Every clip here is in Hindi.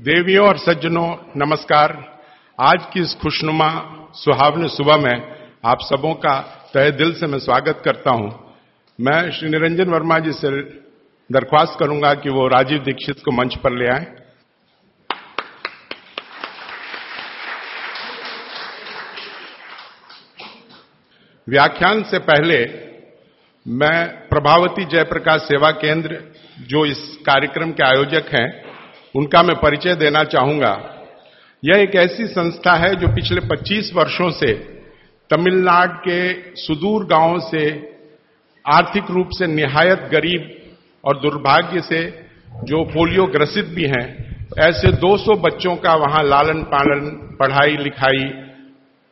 देवियों और सज्जनों, नमस्कार। आज की इस खुशनुमा, सुहावने सुबह में आप सबों का तहे दिल से मैं स्वागत करता हूँ। मैं श्री निरंजन वर्मा जी से दरख्वास्त करूँगा कि वो राजीव दीक्षित को मंच पर ले आए। व्याख्यान से पहले मैं प्रभावती जयप्रकाश सेवा केंद्र, जो इस कार्यक्रम के आयोजक हैं उनका मैं परिचय देना चाहूँगा। यह एक ऐसी संस्था है जो पिछले 25 वर्षों से तमिलनाडु के सुदूर गाँवों से आर्थिक रूप से निहायत गरीब और दुर्भाग्य से जो पोलियो ग्रसित भी हैं, ऐसे 200 बच्चों का वहाँ लालन पालन, पढ़ाई लिखाई,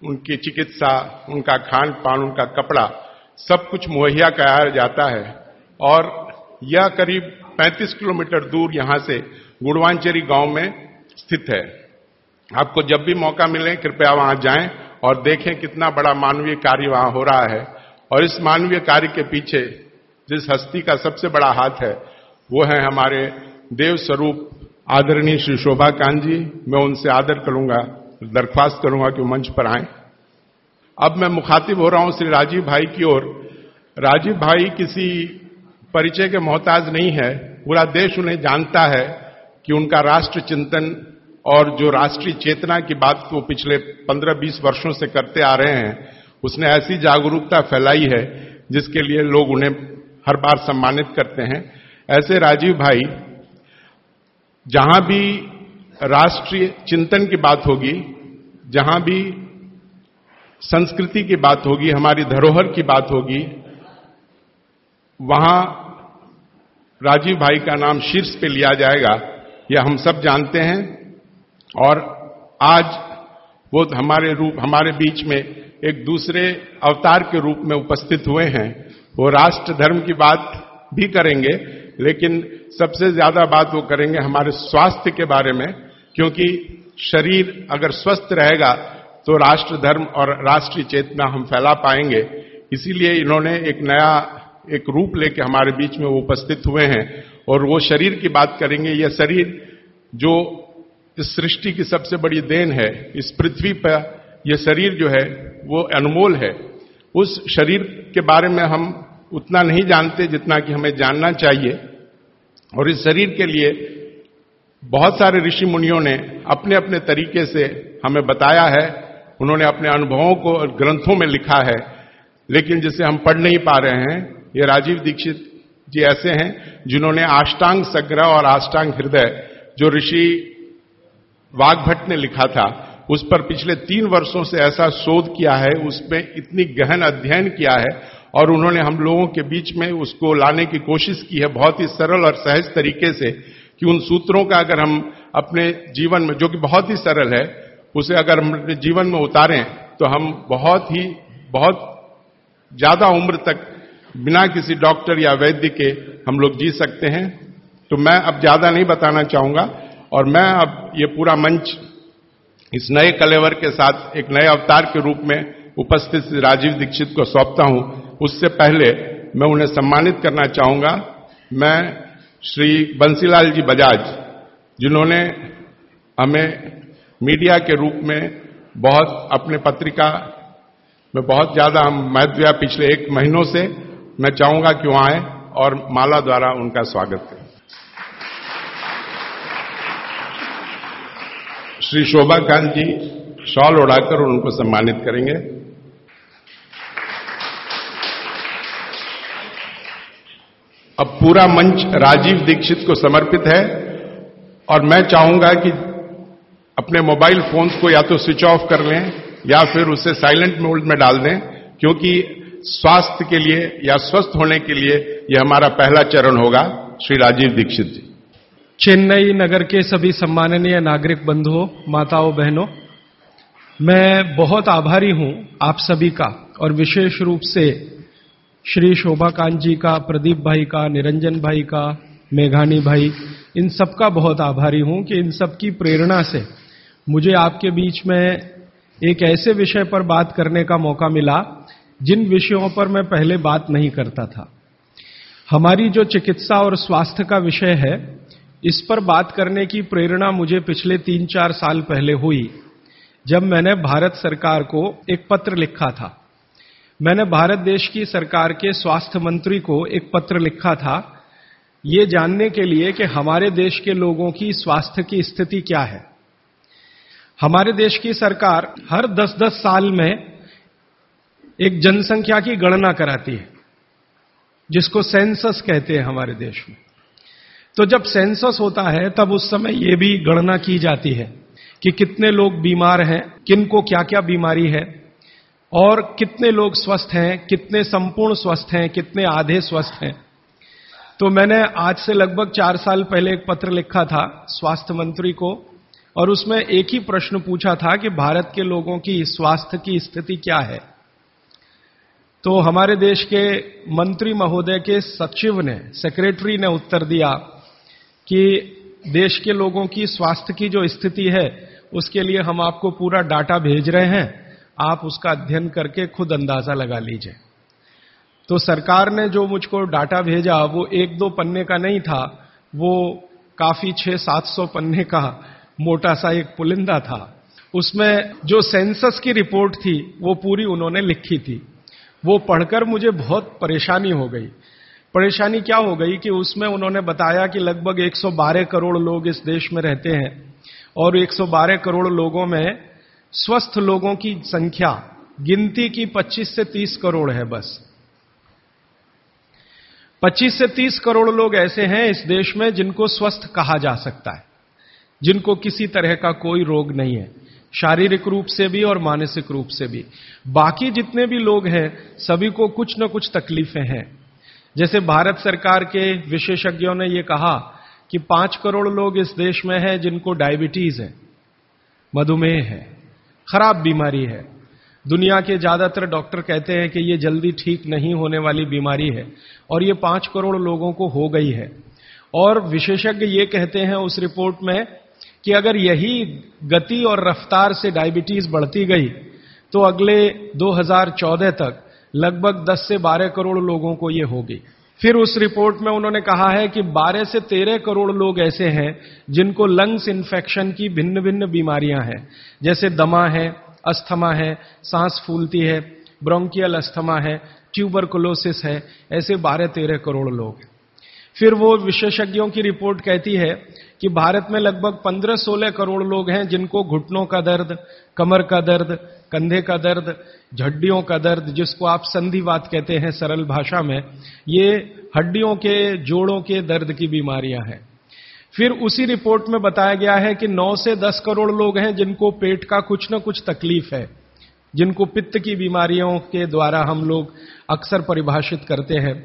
उनकी चिकित्सा, उनका खान पान, उनका कपड़ा, सब कुछ मुहैया कराया जाता है। और यह करीब 35 किलोमीटर दूर यहाँ से गुड़वांचेरी गाँव में स्थित है। आपको जब भी मौका मिले, कृपया वहाँ जाएँ और देखें कितना बड़ा मानवीय कार्य वहाँ हो रहा है। और इस मानवीय कार्य के पीछे जिस हस्ती का सबसे बड़ा हाथ है, वो है हमारे देव स्वरूप आदरणीय श्री शोभा कांत जी। मैं उनसे आदर करूँगा, दरख्वास्त करूँगा कि मंच पर आए। अब मैं मुखातिब हो रहा हूँ श्री राजीव भाई की ओर। राजीव भाई किसी परिचय के मोहताज नहीं है, पूरा देश उन्हें जानता है। कि उनका राष्ट्र चिंतन और जो राष्ट्रीय चेतना की बात वो पिछले 15-20 वर्षों से करते आ रहे हैं, उसने ऐसी जागरूकता फैलाई है जिसके लिए लोग उन्हें हर बार सम्मानित करते हैं। ऐसे राजीव भाई, जहाँ भी राष्ट्रीय चिंतन की बात होगी, जहाँ भी संस्कृति की बात होगी, हमारी धरोहर की बात होगी, वहाँ राजीव भाई का नाम शीर्ष पे लिया जाएगा। यह हम सब जानते हैं। और आज वो हमारे रूप, हमारे बीच में एक दूसरे अवतार के रूप में उपस्थित हुए हैं। वो राष्ट्र धर्म की बात भी करेंगे, लेकिन सबसे ज़्यादा बात वो करेंगे हमारे स्वास्थ्य के बारे में, क्योंकि शरीर अगर स्वस्थ रहेगा तो राष्ट्र धर्म और राष्ट्रीय चेतना हम फैला पाएँगे। इसीलिए इन्होंने एक नया, एक रूप लेके हमारे बीच में वो उपस्थित हुए हैं। और वो शरीर की बात करेंगे, यह शरीर जो इस सृष्टि की सबसे बड़ी देन है, इस पृथ्वी पर यह शरीर जो है, वो अनमोल है। उस शरीर के बारे में हम उतना नहीं जानते जितना कि हमें जानना चाहिए। और इस शरीर के लिए बहुत सारे ऋषि मुनियों ने अपने अपने तरीके से हमें बताया है। उन्होंने अपने अनुभवों को ग्रंथों में लिखा है। लेकिन जिसे हम पढ़ नहीं पा रहे हैं, ये राजीव दीक्षित जी ऐसे हैं जिन्होंने आष्टांग संग्रह और आष्टांग हृदय, जो ऋषि वाघभट्ट ने लिखा था, उस पर पिछले तीन वर्षों से ऐसा शोध किया है, उसमें इतनी गहन अध्ययन किया है और उन्होंने हम लोगों के बीच में उसको लाने की कोशिश की है बहुत ही सरल और सहज तरीके से कि उन सूत्रों का अगर हम अपने जीवन में, जो कि बहुत ही सरल है, उसे अगर हम अपने जीवन में उतारें तो हम बहुत ही, बहुत ज़्यादा उम्र तक बिना किसी डॉक्टर या वैद्य के हम लोग जी सकते हैं। तो मैं अब ज़्यादा नहीं बताना चाहूँगा और मैं अब ये पूरा मंच इस नए कलेवर के साथ एक नए अवतार के रूप में उपस्थित राजीव दीक्षित को सौंपता हूँ। उससे पहले मैं उन्हें सम्मानित करना चाहूँगा। मैं श्री बंसीलाल जी बजाज, जिन्होंने हमें मीडिया के रूप में बहुत, अपने पत्रिका में बहुत ज़्यादा हम महत्व पिछले एक महीनों से मैं चाहूँगा कि वहाँ आए और माला द्वारा उनका स्वागत करें। श्री शोभा कांत जी शॉल उड़ाकर उनको सम्मानित करेंगे। अब पूरा मंच राजीव दीक्षित को समर्पित है और मैं चाहूँगा कि अपने मोबाइल फोन्स को या तो स्विच ऑफ़ कर लें या फिर उसे साइलेंट मोड में डाल दें, क्योंकि स्वास्थ्य के लिए या स्वस्थ होने के लिए यह हमारा पहला चरण होगा, श्री राजीव दीक्षित जी। चेन्नई नगर के सभी सम्माननीय नागरिक बंधुओं, माताओं, बहनों, मैं बहुत आभारी हूँ आप सभी का और विशेष रूप से श्री शोभाकांत जी का, प्रदीप भाई का, निरंजन भाई का, मेघानी भाई, इन सबका बहुत आभारी हूँ कि इन सबकी प्रेरणा से मुझे आपके बीच में एक ऐसे विषय पर बात करने का मौका मिला जिन विषयों पर मैं पहले बात नहीं करता था। हमारी जो चिकित्सा और स्वास्थ्य का विषय है, इस पर बात करने की प्रेरणा मुझे पिछले तीन चार साल पहले हुई, जब मैंने भारत सरकार को एक पत्र लिखा था। मैंने भारत देश की सरकार के स्वास्थ्य मंत्री को एक पत्र लिखा था, ये जानने के लिए कि हमारे देश के लोगों की स्वास्थ्य की स्थिति क्या है। हमारे देश की सरकार हर 10-10 साल में एक जनसंख्या की गणना कराती है, जिसको सेंसस कहते हैं हमारे देश में। तो जब सेंसस होता है, तब उस समय यह भी गणना की जाती है कि कितने लोग बीमार हैं, किनको क्या क्या बीमारी है, और कितने लोग स्वस्थ हैं, कितने संपूर्ण स्वस्थ हैं, कितने आधे स्वस्थ हैं। तो मैंने आज से लगभग चार साल पहले एक पत्र लिखा था स्वास्थ्य मंत्री को, और उसमें एक ही प्रश्न पूछा था कि भारत के लोगों की स्वास्थ्य की स्थिति क्या है। तो हमारे देश के मंत्री महोदय के सचिव ने सेक्रेटरी ने उत्तर दिया कि देश के लोगों की स्वास्थ्य की जो स्थिति है, उसके लिए हम आपको पूरा डाटा भेज रहे हैं। आप उसका अध्ययन करके खुद अंदाज़ा लगा लीजिए। तो सरकार ने जो मुझको डाटा भेजा, वो एक दो पन्ने का नहीं था, वो काफ़ी छह सात सौ पन्ने का मोटा सा एक पुलिंदा था। उसमें जो सेंसस की रिपोर्ट थी, वो पूरी उन्होंने लिखी थी। वो पढ़कर मुझे बहुत परेशानी हो गई। परेशानी क्या हो गई कि उसमें उन्होंने बताया कि लगभग 112 करोड़ लोग इस देश में रहते हैं और 112 करोड़ लोगों में स्वस्थ लोगों की संख्या, गिनती की 25 से 30 करोड़ है बस। 25 से 30 करोड़ लोग ऐसे हैं इस देश में जिनको स्वस्थ कहा जा सकता है, जिनको किसी तरह का कोई रोग नहीं है। शारीरिक रूप से भी और मानसिक रूप से भी। बाकी जितने भी लोग हैं, सभी को कुछ न कुछ तकलीफें हैं। जैसे भारत सरकार के विशेषज्ञों ने यह कहा कि पाँच करोड़ लोग इस देश में हैं जिनको डायबिटीज़ है, मधुमेह है, खराब बीमारी है। दुनिया के ज़्यादातर डॉक्टर कहते हैं कि ये जल्दी ठीक नहीं होने वाली बीमारी है और ये पाँच करोड़ लोगों को हो गई है। और विशेषज्ञ ये कहते हैं उस रिपोर्ट में कि अगर यही गति और रफ्तार से डायबिटीज़ बढ़ती गई तो अगले 2014 तक लगभग 10 से 12 करोड़ लोगों को ये होगी। फिर उस रिपोर्ट में उन्होंने कहा है कि 12 से 13 करोड़ लोग ऐसे हैं जिनको लंग्स इन्फेक्शन की भिन्न भिन्न बीमारियाँ हैं। जैसे दमा है, अस्थमा है, सांस फूलती है ब्रोंकियल अस्थमा है ट्यूबरकुलोसिस है, ऐसे 12-13 करोड़ लोग फिर वो विशेषज्ञों की रिपोर्ट कहती है कि भारत में लगभग 15-16 करोड़ लोग हैं जिनको घुटनों का दर्द, कमर का दर्द, कंधे का दर्द झड्डियों का दर्द, जिसको आप संधिवात कहते हैं सरल भाषा में, ये हड्डियों के, जोड़ों के दर्द की बीमारियाँ हैं। फिर उसी रिपोर्ट में बताया गया है कि 9 से 10 करोड़ लोग हैं जिनको पेट का कुछ ना कुछ तकलीफ़ है, जिनको पित्त की बीमारियों के द्वारा हम लोग अक्सर परिभाषित करते हैं।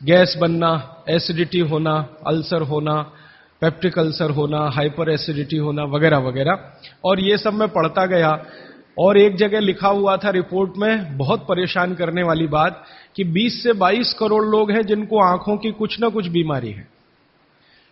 गैस बनना, एसिडिटी होना, अल्सर होना पेप्टिक अल्सर होना, हाइपर एसिडिटी होना, वगैरह वगैरह। और ये सब मैं पढ़ता गया। और एक जगह लिखा हुआ था रिपोर्ट में, बहुत परेशान करने वाली बात, कि 20 से 22 करोड़ लोग हैं जिनको आँखों की कुछ ना कुछ बीमारी है।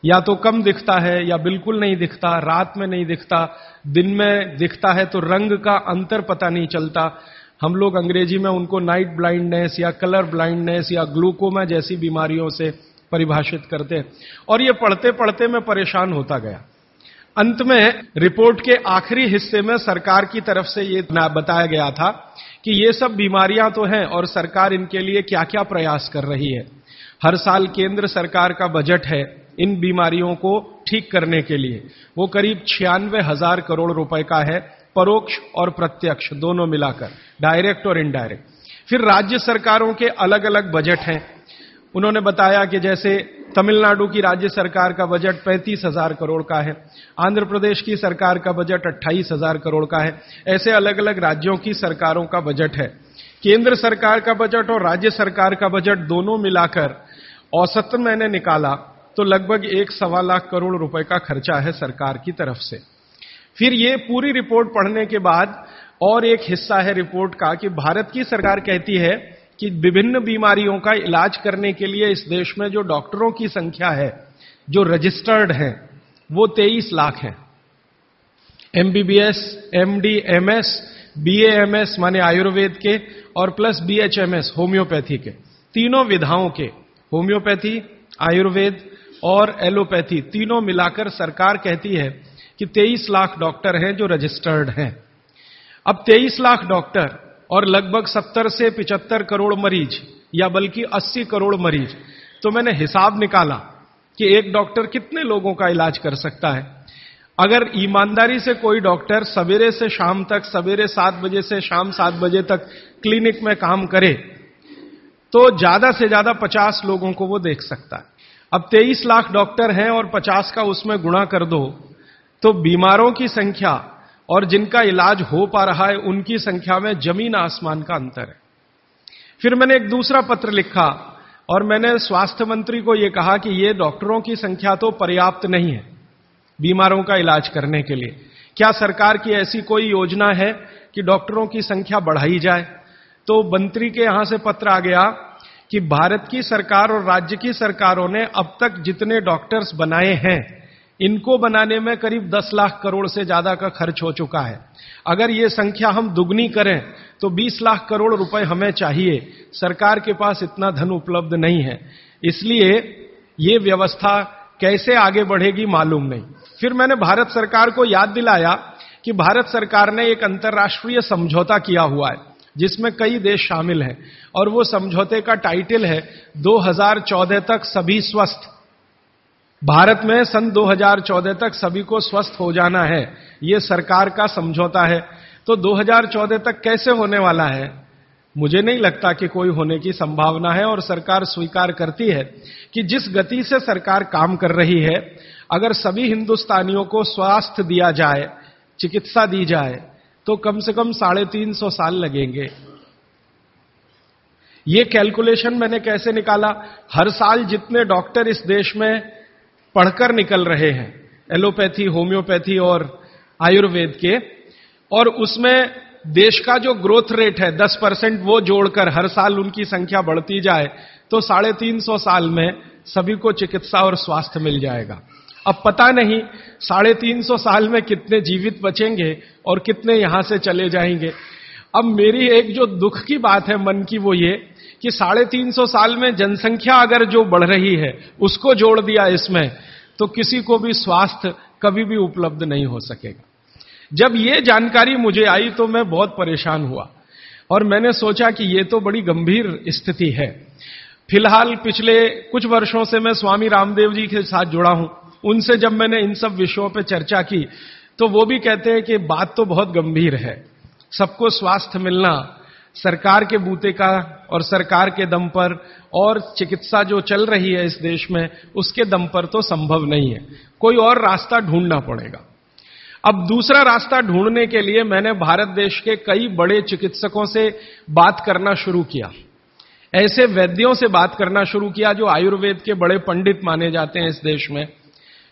या तो कम दिखता है, या बिल्कुल नहीं दिखता, रात में नहीं दिखता, दिन में दिखता है तो रंग का अंतर पता नहीं चलता। हम लोग अंग्रेज़ी में उनको नाइट ब्लाइंडनेस या कलर ब्लाइंडनेस या ग्लूकोमा जैसी बीमारियों से परिभाषित करते हैं। और ये पढ़ते पढ़ते मैं परेशान होता गया। अंत में रिपोर्ट के आखिरी हिस्से में सरकार की तरफ़ से ये बताया गया था कि ये सब बीमारियाँ तो हैं और सरकार इनके लिए क्या क्या प्रयास कर रही है। हर साल केंद्र सरकार का बजट है इन बीमारियों को ठीक करने के लिए। वो करीब छियानवे हज़ार करोड़ रुपए का है, परोक्ष और प्रत्यक्ष, दोनों मिलाकर, डायरेक्ट और इनडायरेक्ट। फिर राज्य सरकारों के अलग अलग बजट हैं। उन्होंने बताया कि जैसे तमिलनाडु की राज्य सरकार का बजट पैंतीस हज़ार करोड़ का है, आंध्र प्रदेश की सरकार का बजट अट्ठाईस हज़ार करोड़ का है, ऐसे अलग अलग राज्यों की सरकारों का बजट है। केंद्र सरकार का बजट और राज्य सरकार का बजट दोनों मिलाकर औसतन मैंने निकाला तो लगभग एक सवा लाख करोड़ रुपए का खर्चा है सरकार की तरफ़ से। फिर ये पूरी रिपोर्ट पढ़ने के बाद और एक हिस्सा है रिपोर्ट का कि भारत की सरकार कहती है कि विभिन्न बीमारियों का इलाज करने के लिए इस देश में जो डॉक्टरों की संख्या है, जो रजिस्टर्ड है, वो तेईस लाख है। एमबीबीएस एमडी एमएस बीएएमएस माने आयुर्वेद के, और प्लस बीएचएमएस होम्योपैथी के। तीनों विधाओं के, होम्योपैथी, आयुर्वेद और एलोपैथी, तीनों मिलाकर सरकार कहती है कि 23 लाख डॉक्टर हैं जो रजिस्टर्ड हैं। अब 23 लाख डॉक्टर और लगभग 70 से 75 करोड़ मरीज़, या बल्कि 80 करोड़ मरीज़। तो मैंने हिसाब निकाला कि एक डॉक्टर कितने लोगों का इलाज कर सकता है। अगर ईमानदारी से कोई डॉक्टर सवेरे से शाम तक, सवेरे सात बजे से शाम सात बजे तक क्लिनिक में काम करे तो ज़्यादा से ज़्यादा पचास लोगों को वो देख सकता है। अब तेईस लाख डॉक्टर हैं और पचास का उसमें गुणा कर दो तो बीमारों की संख्या और जिनका इलाज हो पा रहा है, उनकी संख्या में ज़मीन आसमान का अंतर है। फिर मैंने एक दूसरा पत्र लिखा और मैंने स्वास्थ्य मंत्री को यह कहा कि ये डॉक्टरों की संख्या तो पर्याप्त नहीं है बीमारों का इलाज करने के लिए। क्या सरकार की ऐसी कोई योजना है कि डॉक्टरों की संख्या बढ़ाई जाए? तो मंत्री के यहाँ से पत्र आ गया कि भारत की सरकार और राज्य की सरकारों ने अब तक जितने डॉक्टर्स बनाए हैं इनको बनाने में करीब 10 लाख करोड़ से ज़्यादा का खर्च हो चुका है। अगर ये संख्या हम दुगनी करें तो 20 लाख करोड़ रुपए हमें चाहिए। सरकार के पास इतना धन उपलब्ध नहीं है। इसलिए ये व्यवस्था कैसे आगे बढ़ेगी मालूम नहीं। फिर मैंने भारत सरकार को याद दिलाया कि भारत सरकार ने एक अंतर्राष्ट्रीय समझौता किया हुआ है, जिसमें कई देश शामिल हैं। और वो समझौते का टाइटल है 2014 तक सभी स्वस्थ। भारत में सन 2014 तक सभी को स्वस्थ हो जाना है, ये सरकार का समझौता है। तो 2014 तक कैसे होने वाला है? मुझे नहीं लगता कि कोई होने की संभावना है और सरकार स्वीकार करती है कि जिस गति से सरकार काम कर रही है, अगर सभी हिंदुस्तानियों को स्वास्थ्य दिया जाए, चिकित्सा दी जाए तो कम से कम साढ़े तीन सौ साल लगेंगे। ये कैलकुलेशन मैंने कैसे निकाला? हर साल जितने डॉक्टर इस देश में पढ़कर निकल रहे हैं, एलोपैथी, होम्योपैथी और आयुर्वेद के। और उसमें देश का जो ग्रोथ रेट है 10 परसेंट वो जोड़कर हर साल उनकी संख्या बढ़ती जाए तो साढ़े तीन सौ साल में सभी को चिकित्सा और स्वास्थ्य मिल जाएगा। अब पता नहीं, साढ़े तीन सौ साल में कितने जीवित बचेंगे और कितने यहाँ से चले जाएँगे। अब मेरी एक जो दुख की बात है मन की वो ये कि साढ़े तीन सौ साल में जनसंख्या अगर जो बढ़ रही है, उसको जोड़ दिया इसमें तो किसी को भी स्वास्थ्य कभी भी उपलब्ध नहीं हो सकेगा। जब ये जानकारी मुझे आई तो मैं बहुत परेशान हुआ और मैंने सोचा कि ये तो बड़ी गंभीर स्थिति है। फ़िलहाल पिछले कुछ वर्षों से मैं स्वामी रामदेव जी के साथ जुड़ा हूँ। उनसे जब मैंने इन सब विषयों पर चर्चा की तो वो भी कहते हैं कि बात तो बहुत गंभीर है। सबको स्वास्थ्य मिलना सरकार के बूते का और सरकार के दम पर और चिकित्सा जो चल रही है इस देश में, उसके दम पर तो संभव नहीं है। कोई और रास्ता ढूंढना पड़ेगा। अब दूसरा रास्ता ढूँढने के लिए मैंने भारत देश के कई बड़े चिकित्सकों से बात करना शुरू किया। ऐसे वैद्यों से बात करना शुरू किया जो आयुर्वेद के बड़े पंडित माने जाते हैं इस देश में।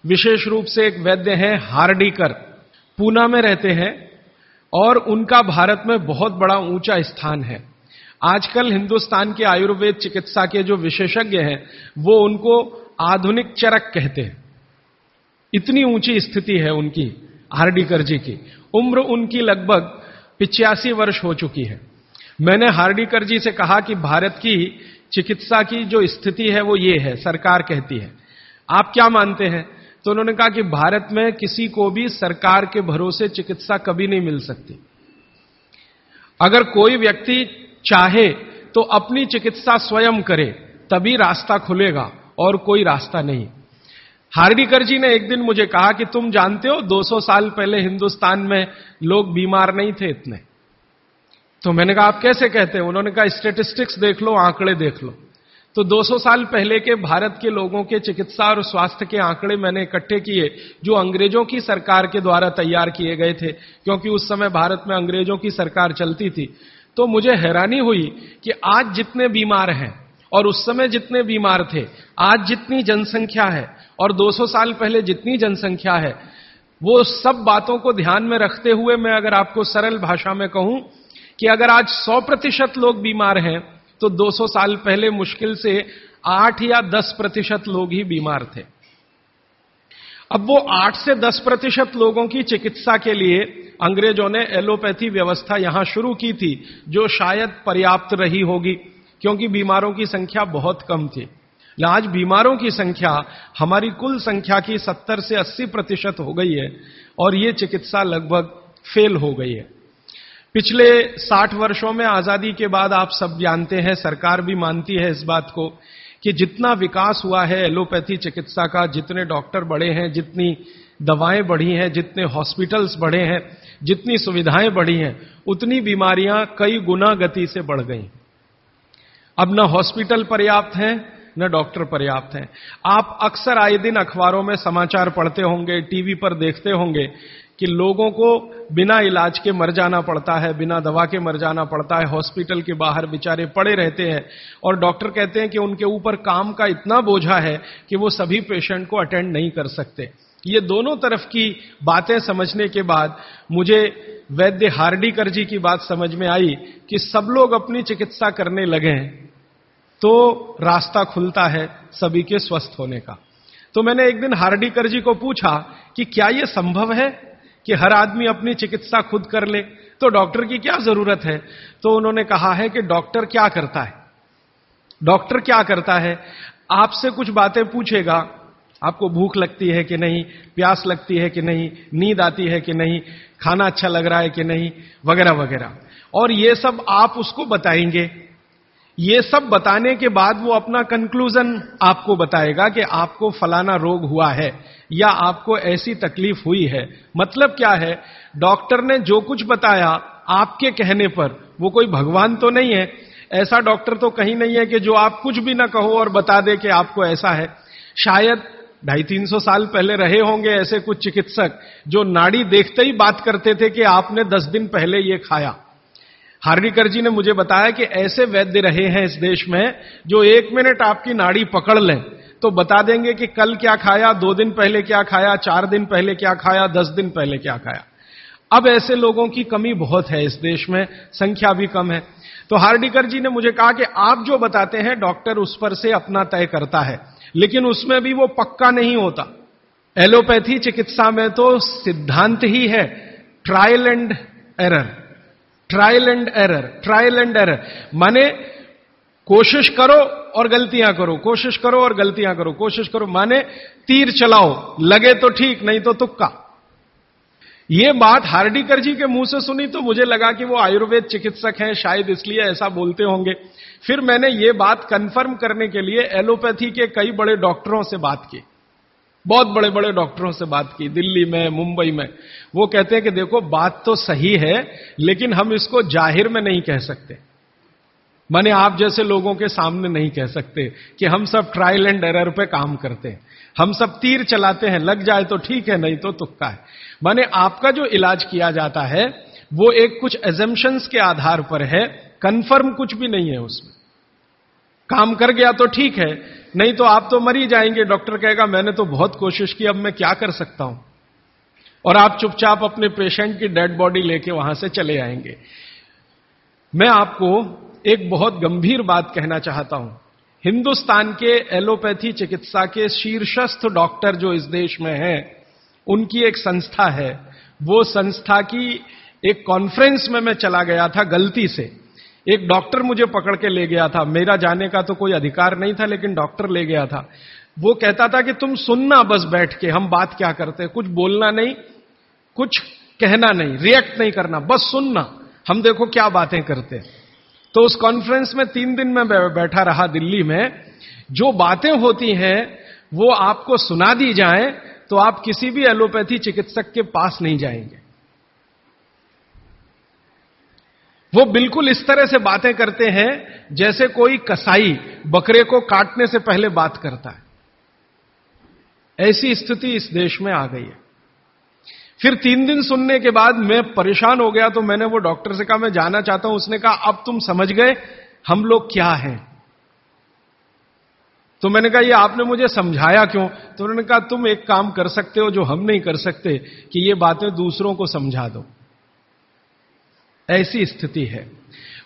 विशेष रूप से एक वैद्य हैं हार्डीकर। पूना में रहते हैं। और उनका भारत में बहुत बड़ा ऊँचा स्थान है। आजकल हिंदुस्तान के आयुर्वेद चिकित्सा के जो विशेषज्ञ हैं, वो उनको आधुनिक चरक कहते हैं। इतनी ऊँची स्थिति है उनकी हार्डीकर जी की। उम्र उनकी लगभग पिचासी वर्ष हो चुकी है। मैंने हार्डीकर जी से कहा कि भारत की चिकित्सा की जो स्थिति है वो ये है, सरकार कहती है। आप क्या मानते हैं? तो उन्होंने कहा कि भारत में किसी को भी सरकार के भरोसे चिकित्सा कभी नहीं मिल सकती। अगर कोई व्यक्ति चाहे तो अपनी चिकित्सा स्वयं करे, तभी रास्ता खुलेगा और कोई रास्ता नहीं। हार्डिकर जी ने एक दिन मुझे कहा कि तुम जानते हो 200 साल पहले हिंदुस्तान में लोग बीमार नहीं थे इतने। तो मैंने कहा, आप कैसे कहते हैं? उन्होंने कहा, स्टेटिस्टिक्स देख लो, आंकड़े देख लो। तो 200 साल पहले के भारत के लोगों के चिकित्सा और स्वास्थ्य के आंकड़े मैंने इकट्ठे किए, जो अंग्रेज़ों की सरकार के द्वारा तैयार किए गए थे, क्योंकि उस समय भारत में अंग्रेज़ों की सरकार चलती थी। तो मुझे हैरानी हुई कि आज जितने बीमार हैं, और उस समय जितने बीमार थे, आज जितनी जनसंख्या है, और 200 साल पहले जितनी जनसंख्या है, वो सब बातों को ध्यान में रखते हुए मैं अगर आपको सरल भाषा में कहूँ कि अगर आज 100 प्रतिशत लोग बीमार हैं तो 200 साल पहले मुश्किल से 8 या 10 प्रतिशत लोग ही बीमार थे। अब वो 8 से 10 प्रतिशत लोगों की चिकित्सा के लिए अंग्रेज़ों ने एलोपैथी व्यवस्था यहाँ शुरू की थी, जो शायद पर्याप्त रही होगी, क्योंकि बीमारों की संख्या बहुत कम थी। आज बीमारों की संख्या, हमारी कुल संख्या की 70 से 80 प्रतिशत हो गई है, और ये चिकित्सा लगभग फेल हो गई है। पिछले 60 वर्षों में आज़ादी के बाद आप सब जानते हैं, सरकार भी मानती है इस बात को, कि जितना विकास हुआ है एलोपैथी चिकित्सा का, जितने डॉक्टर बढ़े हैं, जितनी दवाएँ बढ़ी हैं, जितने हॉस्पिटल्स बढ़े हैं, जितनी सुविधाएँ बढ़ी हैं, उतनी बीमारियाँ कई गुना गति से बढ़ गई। अब न हॉस्पिटल पर्याप्त हैं, न डॉक्टर पर्याप्त हैं। आप अक्सर आए दिन अखबारों में समाचार पढ़ते होंगे, टीवी पर देखते होंगे कि लोगों को बिना इलाज के मर जाना पड़ता है, बिना दवा के मर जाना पड़ता है, हॉस्पिटल के बाहर बेचारे पड़े रहते हैं। और डॉक्टर कहते हैं कि उनके ऊपर काम का इतना बोझा है कि वो सभी पेशेंट को अटेंड नहीं कर सकते। ये दोनों तरफ़ की बातें समझने के बाद मुझे वैद्य हार्डीकर जी की बात समझ में आई कि सब लोग अपनी चिकित्सा करने लगे हैं तो रास्ता खुलता है सभी के स्वस्थ होने का। तो मैंने एक दिन हार्डीकर जी को पूछा कि क्या यह संभव है? कि हर आदमी अपनी चिकित्सा खुद कर ले तो डॉक्टर की क्या ज़रूरत है? तो उन्होंने कहा है कि डॉक्टर क्या करता है? डॉक्टर क्या करता है? आपसे कुछ बातें पूछेगा, आपको भूख लगती है कि नहीं, प्यास लगती है कि नहीं, नींद आती है कि नहीं, खाना अच्छा लग रहा है कि नहीं, वगैरह वगैरह। और ये सब आप उसको बताएँगे। ये सब बताने के बाद वो अपना कंक्लूजन आपको बताएगा कि आपको फलाना रोग हुआ है। या आपको ऐसी तकलीफ़ हुई है? मतलब क्या है? डॉक्टर ने जो कुछ बताया आपके कहने पर, वो कोई भगवान तो नहीं है? ऐसा डॉक्टर तो कहीं नहीं है कि जो आप कुछ भी ना कहो और बता दे कि आपको ऐसा है। शायद ढाई तीन सौ साल पहले रहे होंगे ऐसे कुछ चिकित्सक जो नाड़ी देखते ही बात करते थे कि आपने दस दिन पहले ये खाया। हार्डिकर जी ने मुझे बताया कि ऐसे वैद्य रहे हैं इस देश में जो एक मिनट आपकी नाड़ी पकड़ लें। तो बता देंगे कि कल क्या खाया, दो दिन पहले क्या खाया, चार दिन पहले क्या खाया, दस दिन पहले क्या खाया। अब ऐसे लोगों की कमी बहुत है इस देश में, संख्या भी कम है। तो हार्डिकर जी ने मुझे कहा कि आप जो बताते हैं, डॉक्टर उस पर से अपना तय करता है, लेकिन उसमें भी वो पक्का नहीं होता। एलोपैथी चिकित्सा में तो सिद्धांत ही है trial and error trial and error trial and error माने कोशिश करो और गलतियाँ करो, कोशिश करो और गलतियाँ करो, कोशिश करो, माने तीर चलाओ, लगे तो ठीक, नहीं तो तुक्का। ये बात हार्डिकर जी के मुँह से सुनी तो मुझे लगा कि वो आयुर्वेद चिकित्सक हैं, शायद इसलिए ऐसा बोलते होंगे। फिर मैंने ये बात कंफर्म करने के लिए एलोपैथी के कई बड़े डॉक्टरों से बात की। बहुत बड़े बड़े डॉक्टरों से बात की, दिल्ली में, मुंबई में। वो कहते हैं कि देखो, बात तो सही है, लेकिन हम इसको ज़ाहिर में नहीं कह सकते। माने आप जैसे लोगों के सामने नहीं कह सकते कि हम सब ट्रायल एंड एरर पे काम करते हैं। हम सब तीर चलाते हैं, लग जाए तो ठीक है, नहीं तो तुक्का है। माने आपका जो इलाज किया जाता है, वो एक कुछ एजम्पन्स के आधार पर है कंफर्म कुछ भी नहीं है उसमें। काम कर गया तो ठीक है, नहीं तो आप तो मर ही जाएँगे। डॉक्टर कहेगा, मैंने तो बहुत कोशिश की, अब मैं क्या कर सकता हूँ? और आप चुपचाप अपने पेशेंट की डेड बॉडी लेके वहाँ से चले आएँगे। मैं आपको एक बहुत गंभीर बात कहना चाहता हूँ। हिंदुस्तान के एलोपैथी चिकित्सा के शीर्षस्थ डॉक्टर जो इस देश में हैं, उनकी एक संस्था है। वो संस्था की एक कॉन्फ्रेंस में मैं चला गया था गलती से। एक डॉक्टर मुझे पकड़ के ले गया था। मेरा जाने का तो कोई अधिकार नहीं था, लेकिन डॉक्टर ले गया था। वो कहता था कि तुम सुनना बस बैठ के, हम बात क्या करते हैं? कुछ बोलना नहीं, कुछ कहना नहीं रिएक्ट नहीं करना, बस सुनना। हम देखो क्या बातें करते तो उस कॉन्फ्रेंस में तीन दिन में बैठा रहा दिल्ली में। जो बातें होती हैं, वो आपको सुना दी जाए तो आप किसी भी एलोपैथी चिकित्सक के पास नहीं जाएँगे। वो बिल्कुल इस तरह से बातें करते हैं, जैसे कोई कसाई बकरे को काटने से पहले बात करता है। ऐसी स्थिति इस देश में आ गई है। फिर तीन दिन सुनने के बाद मैं परेशान हो गया तो मैंने वो डॉक्टर से कहा, मैं जाना चाहता हूँ। उसने कहा, अब तुम समझ गए हम लोग क्या हैं? तो मैंने कहा, ये आपने मुझे समझाया क्यों? तो उन्होंने कहा, तुम एक काम कर सकते हो जो हम नहीं कर सकते, कि ये बातें दूसरों को समझा दो। ऐसी स्थिति है।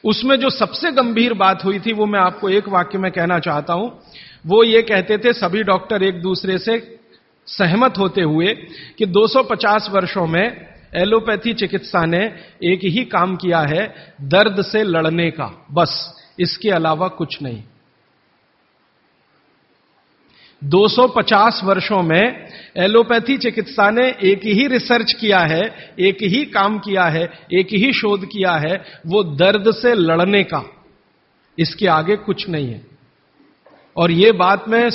उसमें जो सबसे गंभीर बात हुई थी, वो मैं आपको एक वाक्य में कहना चाहता हूँ। वो ये कहते थे, सभी डॉक्टर एक दूसरे से सहमत होते हुए कि 250 वर्षों में एलोपैथी चिकित्सा ने एक ही काम किया है, दर्द से लड़ने का। बस, इसके अलावा कुछ नहीं। 250 वर्षों में एलोपैथी चिकित्सा ने एक ही रिसर्च किया है, एक ही काम किया है, एक ही शोध किया है, वो दर्द से लड़ने का। इसके आगे कुछ नहीं है। और ये बात मैं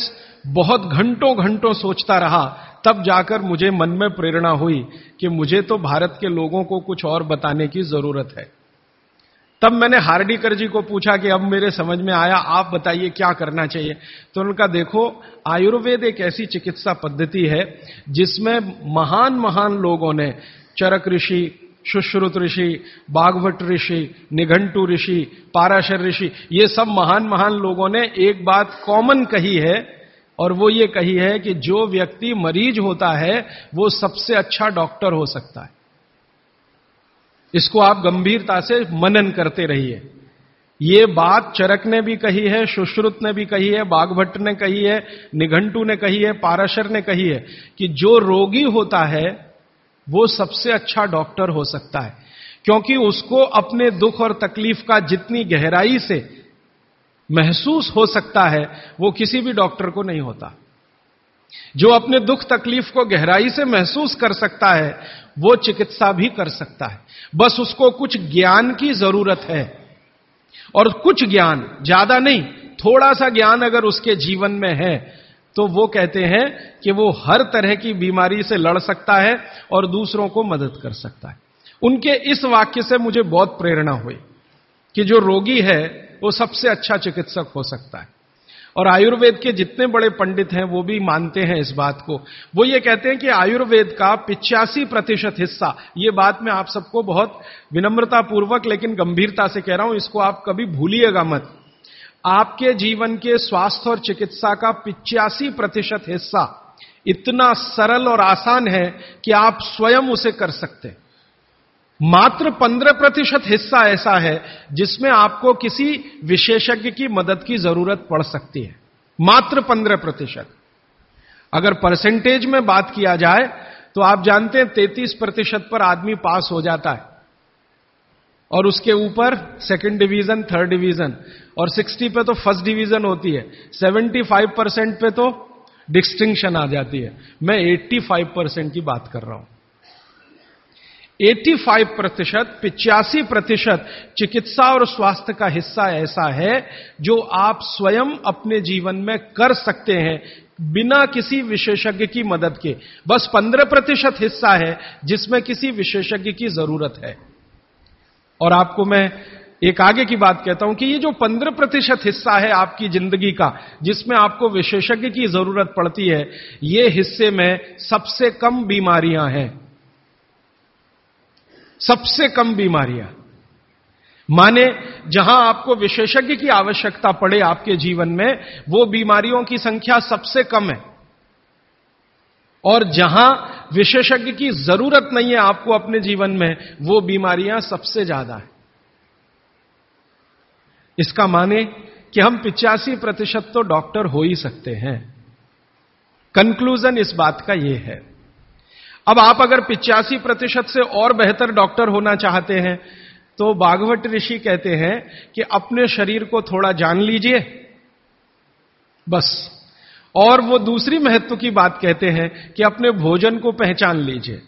बहुत घंटों घंटों सोचता रहा, तब जाकर मुझे मन में प्रेरणा हुई कि मुझे तो भारत के लोगों को कुछ और बताने की ज़रूरत है। तब मैंने हार्डीकर जी को पूछा कि अब मेरे समझ में आया, आप बताइए क्या करना चाहिए? तो उनका, देखो, आयुर्वेद एक ऐसी चिकित्सा पद्धति है जिसमें महान महान लोगों ने, चरक ऋषि, सुश्रुत ऋषि बाघवट ऋषि, निघंटू ऋषि, पाराशर ऋषि, ये सब महान महान लोगों ने एक बात कॉमन कही है और वो ये कही है कि जो व्यक्ति मरीज़ होता है, वो सबसे अच्छा डॉक्टर हो सकता है। इसको आप गंभीरता से मनन करते रहिए। ये बात चरक ने भी कही है, सुश्रुत ने भी कही है बाघभट्ट ने कही है, निघंटू ने कही है, पाराशर ने कही है कि जो रोगी होता है, वो सबसे अच्छा डॉक्टर हो सकता है। क्योंकि उसको अपने दुख और तकलीफ़ का जितनी गहराई से महसूस हो सकता है, वो किसी भी डॉक्टर को नहीं होता। जो अपने दुख तकलीफ़ को गहराई से महसूस कर सकता है, वो चिकित्सा भी कर सकता है। बस उसको कुछ ज्ञान की ज़रूरत है। और कुछ ज्ञान, ज़्यादा नहीं थोड़ा सा ज्ञान अगर उसके जीवन में है तो वो कहते हैं कि वो हर तरह की बीमारी से लड़ सकता है और दूसरों को मदद कर सकता है। उनके इस वाक्य से मुझे बहुत प्रेरणा हुई कि जो रोगी है वो सबसे अच्छा चिकित्सक हो सकता है। और आयुर्वेद के जितने बड़े पंडित हैं, वो भी मानते हैं इस बात को। वो ये कहते हैं कि आयुर्वेद का पिचासी प्रतिशत हिस्सा, ये बात मैं आप सबको बहुत विनम्रता पूर्वक लेकिन गंभीरता से कह रहा हूँ, इसको आप कभी भूलिएगा मत। आपके जीवन के स्वास्थ्य और चिकित्सा का पिचासी प्रतिशत हिस्सा इतना सरल और आसान है कि आप स्वयं उसे कर सकते हैं। मात्र पंद्रह प्रतिशत हिस्सा ऐसा है जिसमें आपको किसी विशेषज्ञ की मदद की ज़रूरत पड़ सकती है। मात्र पंद्रह प्रतिशत। अगर परसेंटेज में बात किया जाए तो आप जानते हैं तैतीस प्रतिशत पर आदमी पास हो जाता है। और उसके ऊपर सेकंड डिवीज़न थर्ड डिवीज़न और 60 पे तो फ़र्स्ट डिवीज़न होती है। 75 परसेंट पे तो डिस्टिंक्शन आ जाती है। मैं 85 परसेंट की बात कर रहा हूँ। 85 प्रतिशत, पिचासी प्रतिशत चिकित्सा और स्वास्थ्य का हिस्सा ऐसा है जो आप स्वयं अपने जीवन में कर सकते हैं बिना किसी विशेषज्ञ की मदद के। बस 15 प्रतिशत हिस्सा है जिसमें किसी विशेषज्ञ की ज़रूरत है। और आपको मैं एक आगे की बात कहता हूँ कि ये जो 15 प्रतिशत हिस्सा है आपकी ज़िंदगी का, जिसमें आपको विशेषज्ञ की ज़रूरत पड़ती है, ये हिस्से में सबसे कम बीमारियाँ हैं। सबसे कम बीमारियाँ। माने जहाँ आपको विशेषज्ञ की आवश्यकता पड़े आपके जीवन में, वो बीमारियों की संख्या सबसे कम है। और जहाँ विशेषज्ञ की ज़रूरत नहीं है आपको अपने जीवन में, वो बीमारियाँ सबसे ज़्यादा है। इसका माने कि हम पिचासी प्रतिशत तो डॉक्टर हो ही सकते हैं। कंक्लूजन इस बात का यह है। अब आप अगर पिचासी प्रतिशत से और बेहतर डॉक्टर होना चाहते हैं तो बागवट ऋषि कहते हैं कि अपने शरीर को थोड़ा जान लीजिए, बस। और वो दूसरी महत्व की बात कहते हैं कि अपने भोजन को पहचान लीजिए।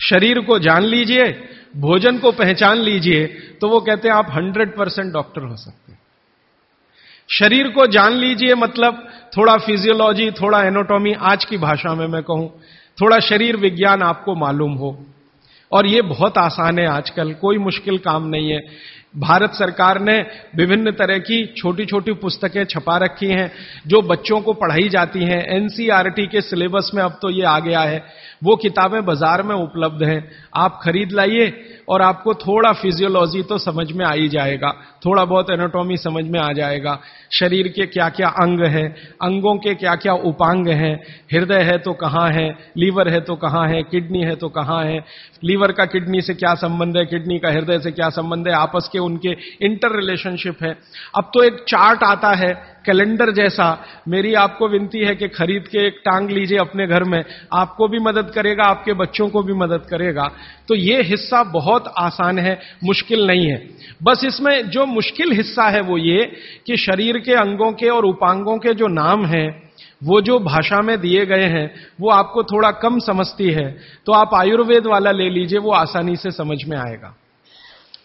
शरीर को जान लीजिए, भोजन को पहचान लीजिए तो वो कहते हैं आप हंड्रेड परसेंट डॉक्टर हो सकते हैं। शरीर को जान लीजिए मतलब थोड़ा फिजियोलॉजी, थोड़ा एनोटॉमी, आज की भाषा में मैं कहूँ थोड़ा शरीर विज्ञान आपको मालूम हो। और ये बहुत आसान है आजकल, कोई मुश्किल काम नहीं है। भारत सरकार ने विभिन्न तरह की छोटी छोटी पुस्तकें छपा रखी हैं, जो बच्चों को पढ़ाई जाती हैं। एनसीईआरटी के सिलेबस में अब तो ये आ गया है। वो किताबें बाज़ार में उपलब्ध हैं। आप खरीद लाइए और आपको थोड़ा फिजियोलॉजी तो समझ में आ ही जाएगा। थोड़ा बहुत एनाटॉमी समझ में आ जाएगा। शरीर के क्या क्या अंग हैं, अंगों के क्या क्या उपांग हैं, हृदय है तो कहाँ है, लीवर है तो कहाँ है, किडनी है तो कहाँ है, लीवर का किडनी से क्या संबंध है, किडनी का हृदय से क्या संबंध है, आपस के उनके इंटर रिलेशनशिप है। अब तो एक चार्ट आता है कैलेंडर जैसा, मेरी आपको विनती है कि खरीद के एक टांग लीजिए अपने घर में। आपको भी मदद करेगा, आपके बच्चों को भी मदद करेगा। तो ये हिस्सा बहुत आसान है, मुश्किल नहीं है। बस इसमें जो मुश्किल हिस्सा है वो ये कि शरीर के अंगों के और उपांगों के जो नाम हैं, वो जो भाषा में दिए गए हैं, वो आपको थोड़ा कम समझती है। तो आप आयुर्वेद वाला ले लीजिए, वो आसानी से समझ में आएगा।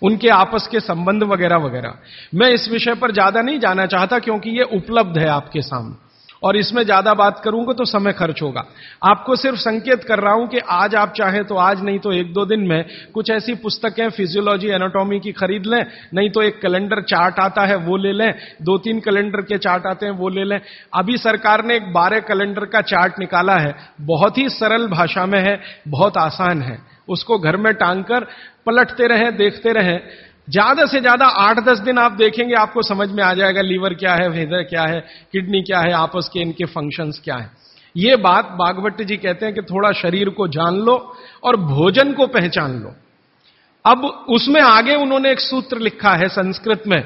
उनके आपस के संबंध वगैरह वगैरह। मैं इस विषय पर ज़्यादा नहीं जाना चाहता क्योंकि ये उपलब्ध है आपके सामने। और इसमें ज़्यादा बात करूँगा तो समय खर्च होगा। आपको सिर्फ़ संकेत कर रहा हूँ कि आज आप चाहें तो आज नहीं तो एक दो दिन में कुछ ऐसी पुस्तकें फिजियोलॉजी एनाटॉमी की खरीद लें, नहीं तो एक कैलेंडर चार्ट आता है, वो ले लें, दो तीन कैलेंडर के चार्ट आते हैं, वो ले लें। अभी सरकार ने एक बारह कैलेंडर का चार्ट निकाला है, बहुत ही सरल भाषा में है, बहुत आसान है। उसको घर में टांग कर पलटते रहें, देखते रहें। ज़्यादा से ज़्यादा आठ दस दिन आप देखेंगे, आपको समझ में आ जाएगा लीवर क्या है हृदय क्या है, किडनी क्या है, आपस के इनके फ़ंक्शंस क्या है। ये बात बागवट जी कहते हैं कि थोड़ा शरीर को जान लो और भोजन को पहचान लो। अब उसमें आगे उन्होंने एक सूत्र लिखा है संस्कृत में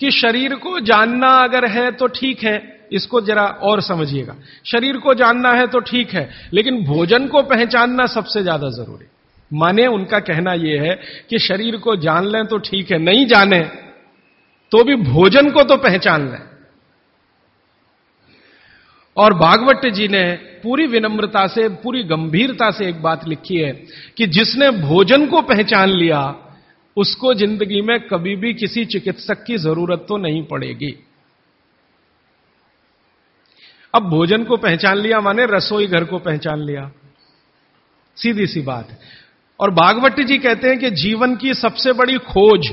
कि शरीर को जानना अगर है तो ठीक है, इसको जरा और समझिएगा। शरीर को जानना है तो ठीक है, लेकिन भोजन को पहचानना सबसे ज़्यादा ज़रूरी। माने उनका कहना यह है कि शरीर को जान लें तो ठीक है, नहीं जाने तो भी भोजन को तो पहचान लें। और भागवत जी ने पूरी विनम्रता से, पूरी गंभीरता से एक बात लिखी है कि जिसने भोजन को पहचान लिया, उसको ज़िंदगी में कभी भी किसी चिकित्सक की ज़रूरत तो नहीं पड़ेगी। अब भोजन को पहचान लिया माने रसोई घर को पहचान लिया। सीधी सी बात और बागवती जी कहते हैं कि जीवन की सबसे बड़ी खोज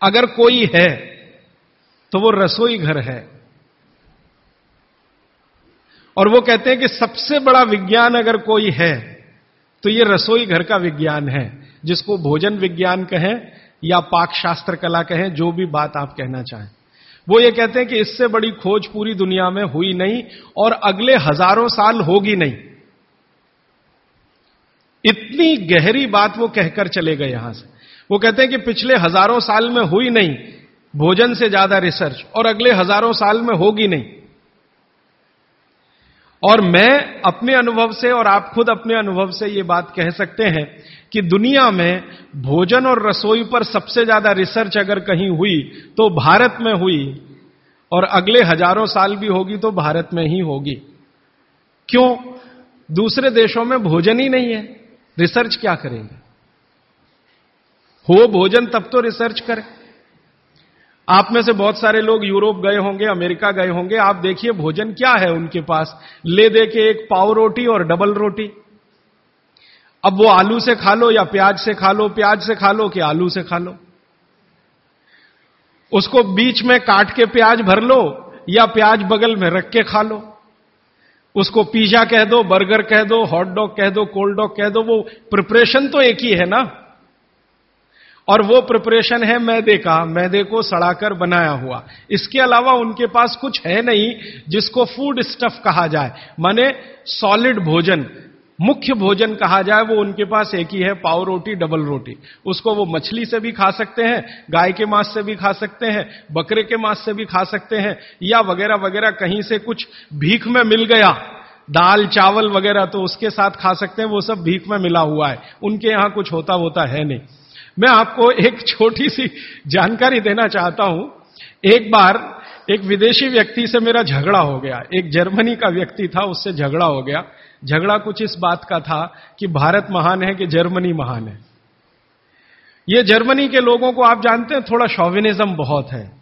अगर कोई है तो वो रसोई घर है। और वो कहते हैं कि सबसे बड़ा विज्ञान अगर कोई है तो ये रसोई घर का विज्ञान है, जिसको भोजन विज्ञान कहें या पाक शास्त्र कला कहें, जो भी बात आप कहना चाहें। वो ये कहते हैं कि इससे बड़ी खोज पूरी दुनिया में हुई नहीं और अगले हज़ारों साल होगी नहीं। इतनी गहरी बात वो कहकर चले गए यहाँ से। वो कहते हैं कि पिछले हज़ारों साल में हुई नहीं, भोजन से ज़्यादा रिसर्च, और अगले हज़ारों साल में होगी नहीं। और मैं अपने अनुभव से और आप खुद अपने अनुभव से ये बात कह सकते हैं कि दुनिया में भोजन और रसोई पर सबसे ज़्यादा रिसर्च अगर कहीं हुई तो भारत में हुई, और अगले हज़ारों साल भी होगी तो भारत में ही होगी। क्यों? दूसरे देशों में भोजन ही नहीं है। रिसर्च क्या करेंगे? हो भोजन, तब तो रिसर्च करें। आप में से बहुत सारे लोग यूरोप गए होंगे, अमेरिका गए होंगे, आप देखिए भोजन क्या है उनके पास। ले दे के एक पाव रोटी और डबल रोटी। अब वो आलू से खा लो या प्याज से खा लो, प्याज से खा लो कि आलू से खा लो। उसको बीच में काट के प्याज भर लो या प्याज बगल में रख के खा लो। उसको पिज्जा कह दो, बर्गर कह दो हॉट डॉग कह दो कोल्ड डॉग कह दो, वो प्रिपरेशन तो एक ही है ना? और वो प्रिपरेशन है मैदे का, मैदे को सड़ाकर बनाया हुआ। इसके अलावा उनके पास कुछ है नहीं जिसको फ़ूड स्टफ़ कहा जाए। माने सॉलिड भोजन मुख्य भोजन कहा जाए, वो उनके पास एक ही है, पाव रोटी, डबल रोटी। उसको वो मछली से भी खा सकते हैं, गाय के मांस से भी खा सकते हैं, बकरे के मांस से भी खा सकते हैं, या वगैरह वगैरह, कहीं से कुछ भीख में मिल गया, दाल, चावल वगैरह तो उसके साथ खा सकते हैं, वो सब भीख में मिला हुआ है। उनके यहाँ कुछ होता होता है नहीं। मैं आपको एक छोटी सी जानकारी देना चाहता हूँ। एक बार एक विदेशी व्यक्ति से मेरा झगड़ा हो गया। एक जर्मनी का व्यक्ति था, उससे झगड़ा हो गया। झगड़ा कुछ इस बात का था कि भारत महान है कि जर्मनी महान है। ये जर्मनी के लोगों को आप जानते हैं, थोड़ा शॉविनिज्म बहुत है।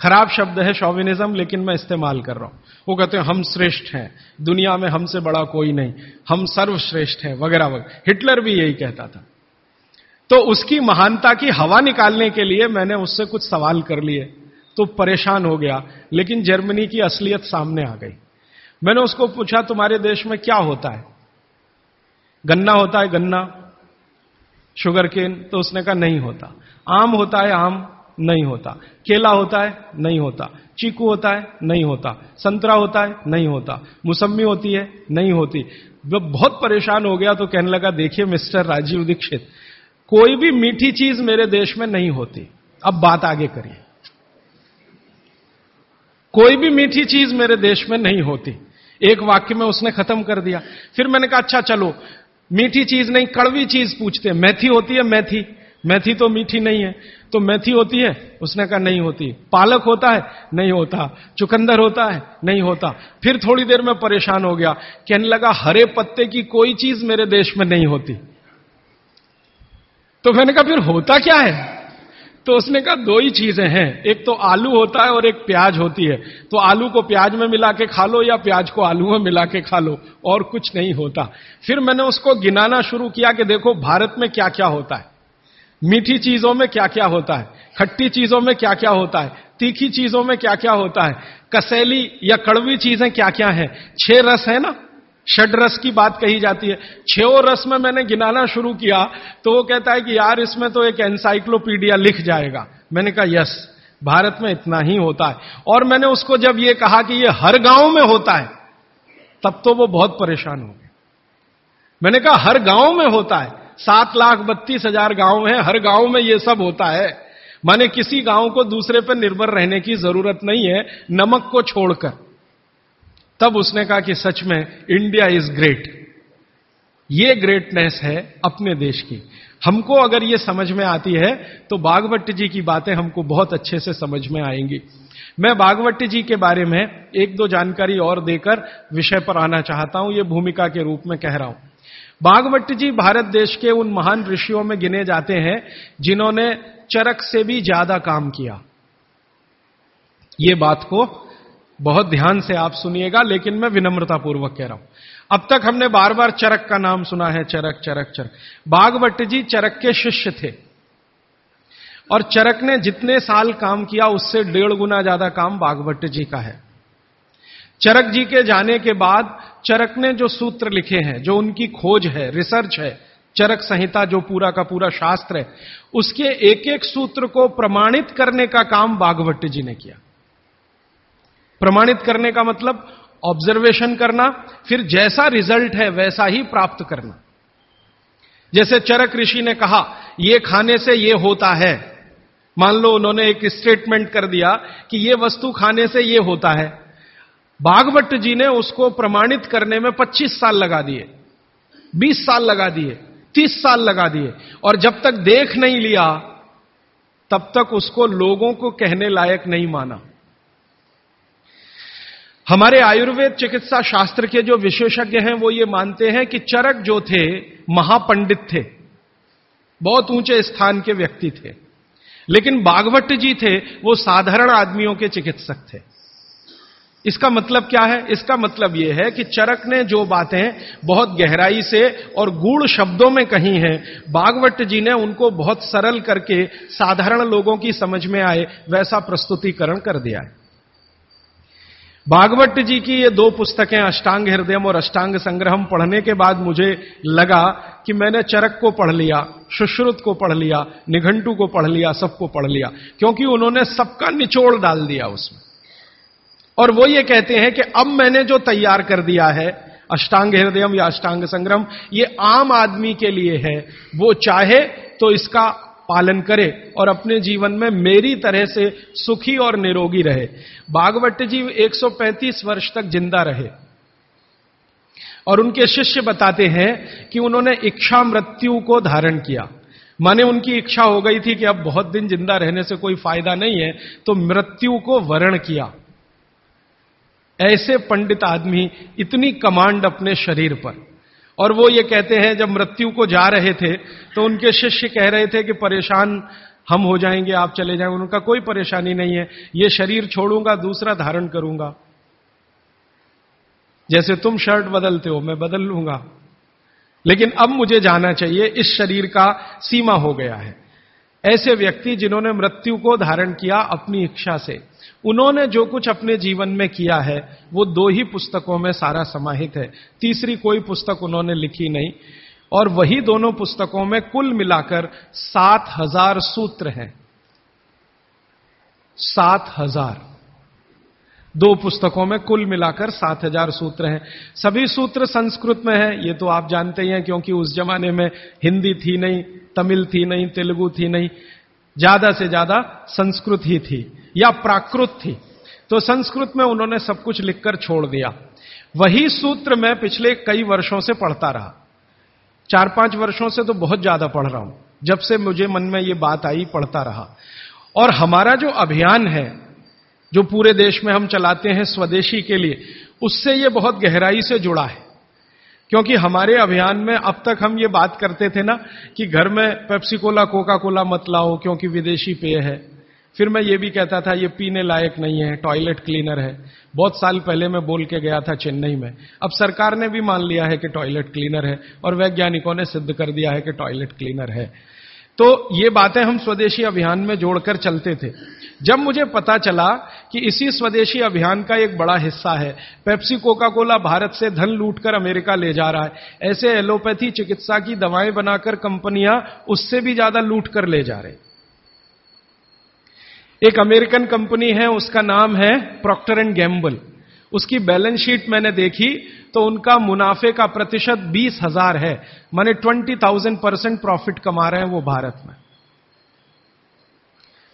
खराब शब्द है शॉविनिज्म, लेकिन मैं इस्तेमाल कर रहा हूँ। वो कहते हैं, हम श्रेष्ठ हैं। दुनिया में हमसे बड़ा कोई नहीं। हम सर्वश्रेष्ठ हैं, वगैरह वगैरह। हिटलर भी यही कहता था। तो उसकी महानता की हवा निकालने के लिए मैंने उससे कुछ सवाल कर लिए। तो परेशान हो गया, लेकिन जर्मनी की असलियत सामने आ गई। मैंने उसको पूछा, तुम्हारे देश में क्या होता है? गन्ना होता है, गन्ना। Sugar cane. तो उसने कहा, नहीं होता। आम होता है, आम नहीं होता। केला होता है, नहीं होता। चीकू होता है, नहीं होता। संतरा होता है, नहीं होता। मुसम्मी होती है, नहीं होती। जब बहुत परेशान हो गया तो कहने लगा, देखिए मिस्टर राजीव दीक्षित, कोई भी मीठी चीज़ मेरे देश में नहीं होती। अब बात आगे करिए। कोई भी मीठी चीज़ मेरे देश में नहीं होती। एक वाक्य में उसने खत्म कर दिया। फिर मैंने कहा अच्छा चलो। मीठी चीज़ नहीं, कड़वी चीज़ पूछते मैथी होती है मैथी। मैथी तो मीठी नहीं है। तो मैथी होती है? उसने कहा, नहीं होती। पालक होता है? नहीं होता। चुकंदर होता है? नहीं होता। फिर थोड़ी देर में परेशान हो गया। कहने लगा, हरे पत्ते की कोई चीज़ मेरे देश में नहीं होती। तो मैंने कहा, फिर होता क्या है? तो उसने कहा, दो ही चीज़ें हैं। एक तो आलू होता है और एक प्याज होती है। तो आलू को प्याज में मिला के खा लो या प्याज को आलू में मिला के खा लो, और कुछ नहीं होता। फिर मैंने उसको गिनाना शुरू किया कि देखो, भारत में क्या क्या होता है। मीठी चीज़ों में क्या क्या होता है। खट्टी चीज़ों में क्या क्या होता है। तीखी चीज़ों में क्या क्या होता है। कसैली या कड़वी चीज़ें क्या क्या है। छह रस है ना? षड रस की बात कही जाती है। छो रस में मैंने गिनाना शुरू किया तो वो कहता है कि यार इसमें तो एक एनसाइक्लोपीडिया लिख जाएगा। मैंने कहा, यस, भारत में इतना ही होता है। और मैंने उसको जब ये कहा कि ये हर गाँव में होता है, तब तो वो बहुत परेशान हो गए। मैंने कहा, हर गाँव में होता है। सात लाख बत्तीस हज़ार गाँव है, हर गाँव में ये सब होता है। माने किसी गाँव को दूसरे पर निर्भर रहने की ज़रूरत नहीं है, नमक को छोड़कर। तब उसने कहा कि सच में इंडिया इज़ ग्रेट ये ग्रेटनेस है अपने देश की। हमको अगर ये समझ में आती है तो बागवट जी की बातें हमको बहुत अच्छे से समझ में आएँगी। मैं बागवट जी के बारे में एक दो जानकारी और देकर विषय पर आना चाहता हूँ, ये भूमिका के रूप में कह रहा हूँ। बागवट जी भारत देश के उन महान ऋषियों में गिने जाते हैं, जिन्होंने चरक से भी ज़्यादा काम किया। ये बात को बहुत ध्यान से आप सुनिएगा, लेकिन मैं विनम्रतापूर्वक कह रहा हूँ। अब तक हमने बार बार चरक का नाम सुना है, चरक चरक चरक। बागवट जी चरक के शिष्य थे। और चरक ने जितने साल काम किया, उससे डेढ़ गुना ज़्यादा काम बागवट जी का है। चरक जी के जाने के बाद चरक ने जो सूत्र लिखे हैं, जो उनकी खोज है, रिसर्च है, चरक संहिता जो पूरा का पूरा शास्त्र है, उसके एक एक सूत्र को प्रमाणित करने का काम बागवट जी ने किया। प्रमाणित करने का मतलब ऑब्जर्वेशन करना, फिर जैसा रिज़ल्ट है वैसा ही प्राप्त करना। जैसे चरक ऋषि ने कहा यह खाने से यह होता है। मान लो उन्होंने एक स्टेटमेंट कर दिया कि यह वस्तु खाने से यह होता है। बागवट जी ने उसको प्रमाणित करने में 25 साल लगा दिए 20 साल लगा दिए 30 साल लगा दिए, और जब तक देख नहीं लिया, तब तक उसको लोगों को कहने लायक नहीं माना। हमारे आयुर्वेद चिकित्सा शास्त्र के जो विशेषज्ञ हैं, वो ये मानते हैं कि चरक जो थे, महापंडित थे। बहुत ऊँचे स्थान के व्यक्ति थे। लेकिन बागवट जी थे, वो साधारण आदमियों के चिकित्सक थे। इसका मतलब क्या है? इसका मतलब यह है कि चरक ने जो बातें बहुत गहराई से और गूढ़ शब्दों में कही हैं, बागवट जी ने उनको बहुत सरल करके साधारण लोगों की समझ में आए, वैसा प्रस्तुतिकरण कर दिया है। भागवत जी की ये दो पुस्तकें, अष्टांग हृदय और अष्टांग संग्रहम, पढ़ने के बाद मुझे लगा कि मैंने चरक को पढ़ लिया, सुश्रुत को पढ़ लिया, निघंटू को पढ़ लिया, सबको पढ़ लिया, क्योंकि उन्होंने सबका निचोड़ डाल दिया उसमें। और वो ये कहते हैं कि अब मैंने जो तैयार कर दिया है, अष्टांग हृदयम या अष्टांग संग्रम ये आम आदमी के लिए है, वो चाहे तो इसका पालन करे और अपने जीवन में मेरी तरह से सुखी और निरोगी रहे। बागवट जी 135 वर्ष तक ज़िंदा रहे। और उनके शिष्य बताते हैं कि उन्होंने इच्छा मृत्यु को धारण किया। माने उनकी इच्छा हो गई थी कि अब बहुत दिन ज़िंदा रहने से कोई फ़ायदा नहीं है तो मृत्यु को वरण किया। ऐसे पंडित आदमी इतनी कमांड अपने शरीर पर। और वो ये कहते हैं, जब मृत्यु को जा रहे थे तो उनके शिष्य कह रहे थे कि परेशान हम हो जाएँगे, आप चले जाएँगे। उनका कोई परेशानी नहीं है, ये शरीर छोड़ूँगा, दूसरा धारण करूँगा। जैसे तुम शर्ट बदलते हो, मैं बदल लूँगा। लेकिन अब मुझे जाना चाहिए, इस शरीर का सीमा हो गया है। ऐसे व्यक्ति जिन्होंने मृत्यु को धारण किया अपनी इच्छा से उन्होंने जो कुछ अपने जीवन में किया है, वो दो ही पुस्तकों में सारा समाहित है। तीसरी कोई पुस्तक उन्होंने लिखी नहीं। और वही दोनों पुस्तकों में कुल मिलाकर सात हज़ार सूत्र हैं। सात हज़ार। दो पुस्तकों में कुल मिलाकर सात हज़ार सूत्र हैं। सभी सूत्र संस्कृत में हैं, ये तो आप जानते ही हैं, क्योंकि उस जमाने में हिंदी थी नहीं, तमिल थी नहीं, तेलुगु थी नहीं, ज़्यादा से ज़्यादा संस्कृत ही थी। या प्राकृत। थी तो संस्कृत में उन्होंने सब कुछ लिखकर छोड़ दिया। वही सूत्र मैं पिछले कई वर्षों से पढ़ता रहा। चार पाँच वर्षों से तो बहुत ज़्यादा पढ़ रहा हूँ। जब से मुझे मन में ये बात आई, पढ़ता रहा। और हमारा जो अभियान है, जो पूरे देश में हम चलाते हैं स्वदेशी के लिए, उससे ये बहुत गहराई से जुड़ा है। क्योंकि हमारे अभियान में अब तक हम ये बात करते थे ना कि घर में पेप्सी कोला कोका कोला मत लाओ, क्योंकि विदेशी पेय है। फिर मैं ये भी कहता था, ये पीने लायक नहीं है टॉयलेट क्लीनर है। बहुत साल पहले मैं बोल के गया था चेन्नई में। अब सरकार ने भी मान लिया है कि टॉयलेट क्लीनर है और वैज्ञानिकों ने सिद्ध कर दिया है कि टॉयलेट क्लीनर है। तो ये बातें हम स्वदेशी अभियान में जोड़कर चलते थे। जब मुझे पता चला कि इसी स्वदेशी अभियान का एक बड़ा हिस्सा है, पेप्सी कोका कोला भारत से धन लूटकर अमेरिका ले जा रहा है, ऐसे एलोपैथी चिकित्सा की दवाएँ बनाकर कंपनियाँ उससे भी ज़्यादा लूट कर ले जा रहे। एक अमेरिकन कंपनी है, उसका नाम है प्रॉक्टर एंड गैम्बल उसकी बैलेंस शीट मैंने देखी तो उनका मुनाफे का प्रतिशत बीस हज़ार है। माने ट्वेंटी थाउज़ेंड परसेंट प्रॉफिट कमा रहे हैं वो भारत में।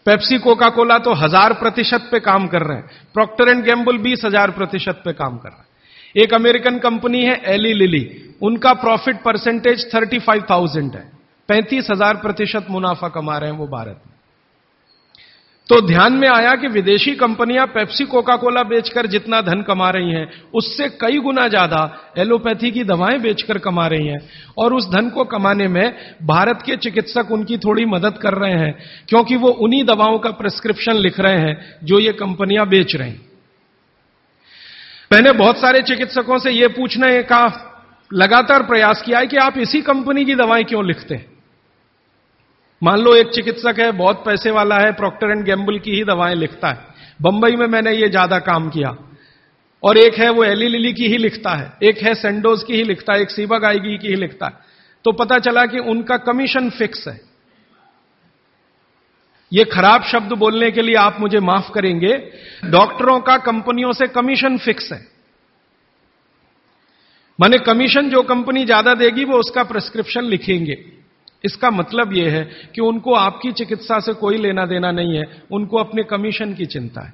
पेप्सी कोका कोला तो हज़ार प्रतिशत पे काम कर रहे हैं। प्रॉक्टर एंड गैम्बल बीस हज़ार प्रतिशत पे काम कर रहा है। एक अमेरिकन कंपनी है एली लिली उनका profit percentage thirty five thousand है। पैंतीस हज़ार प्रतिशत मुनाफा कमा रहे हैं वो भारत में। तो ध्यान में आया कि विदेशी कंपनियाँ पेप्सी कोका कोला बेचकर जितना धन कमा रही हैं, उससे कई गुना ज़्यादा एलोपैथी की दवाएँ बेचकर कमा रही हैं। और उस धन को कमाने में भारत के चिकित्सक उनकी थोड़ी मदद कर रहे हैं, क्योंकि वो उन्हीं दवाओं का प्रिस्क्रिप्शन लिख रहे हैं जो ये कंपनियाँ बेच रही मैंने बहुत सारे चिकित्सकों से यह पूछने का लगातार प्रयास किया है कि आप इसी कंपनी की दवाएँ क्यों लिखते हैं? मान लो एक चिकित्सक है, बहुत पैसे वाला है प्रॉक्टर एंड गैम्बल की ही दवाएँ लिखता है। बंबई में मैंने ये ज़्यादा काम किया। और एक है वो एली लिली की ही लिखता है, एक है सेंडोज की ही लिखता है, एक सीबा गायगी की ही लिखता है। तो पता चला कि उनका कमीशन फिक्स है। ये खराब शब्द बोलने के लिए आप मुझे माफ़ करेंगे, डॉक्टरों का कंपनियों से कमीशन फिक्स है। माने कमीशन जो कंपनी ज़्यादा देगी, वो उसका प्रिस्क्रिप्शन लिखेंगे। इसका मतलब यह है कि उनको आपकी चिकित्सा से कोई लेना देना नहीं है, उनको अपने कमीशन की चिंता है।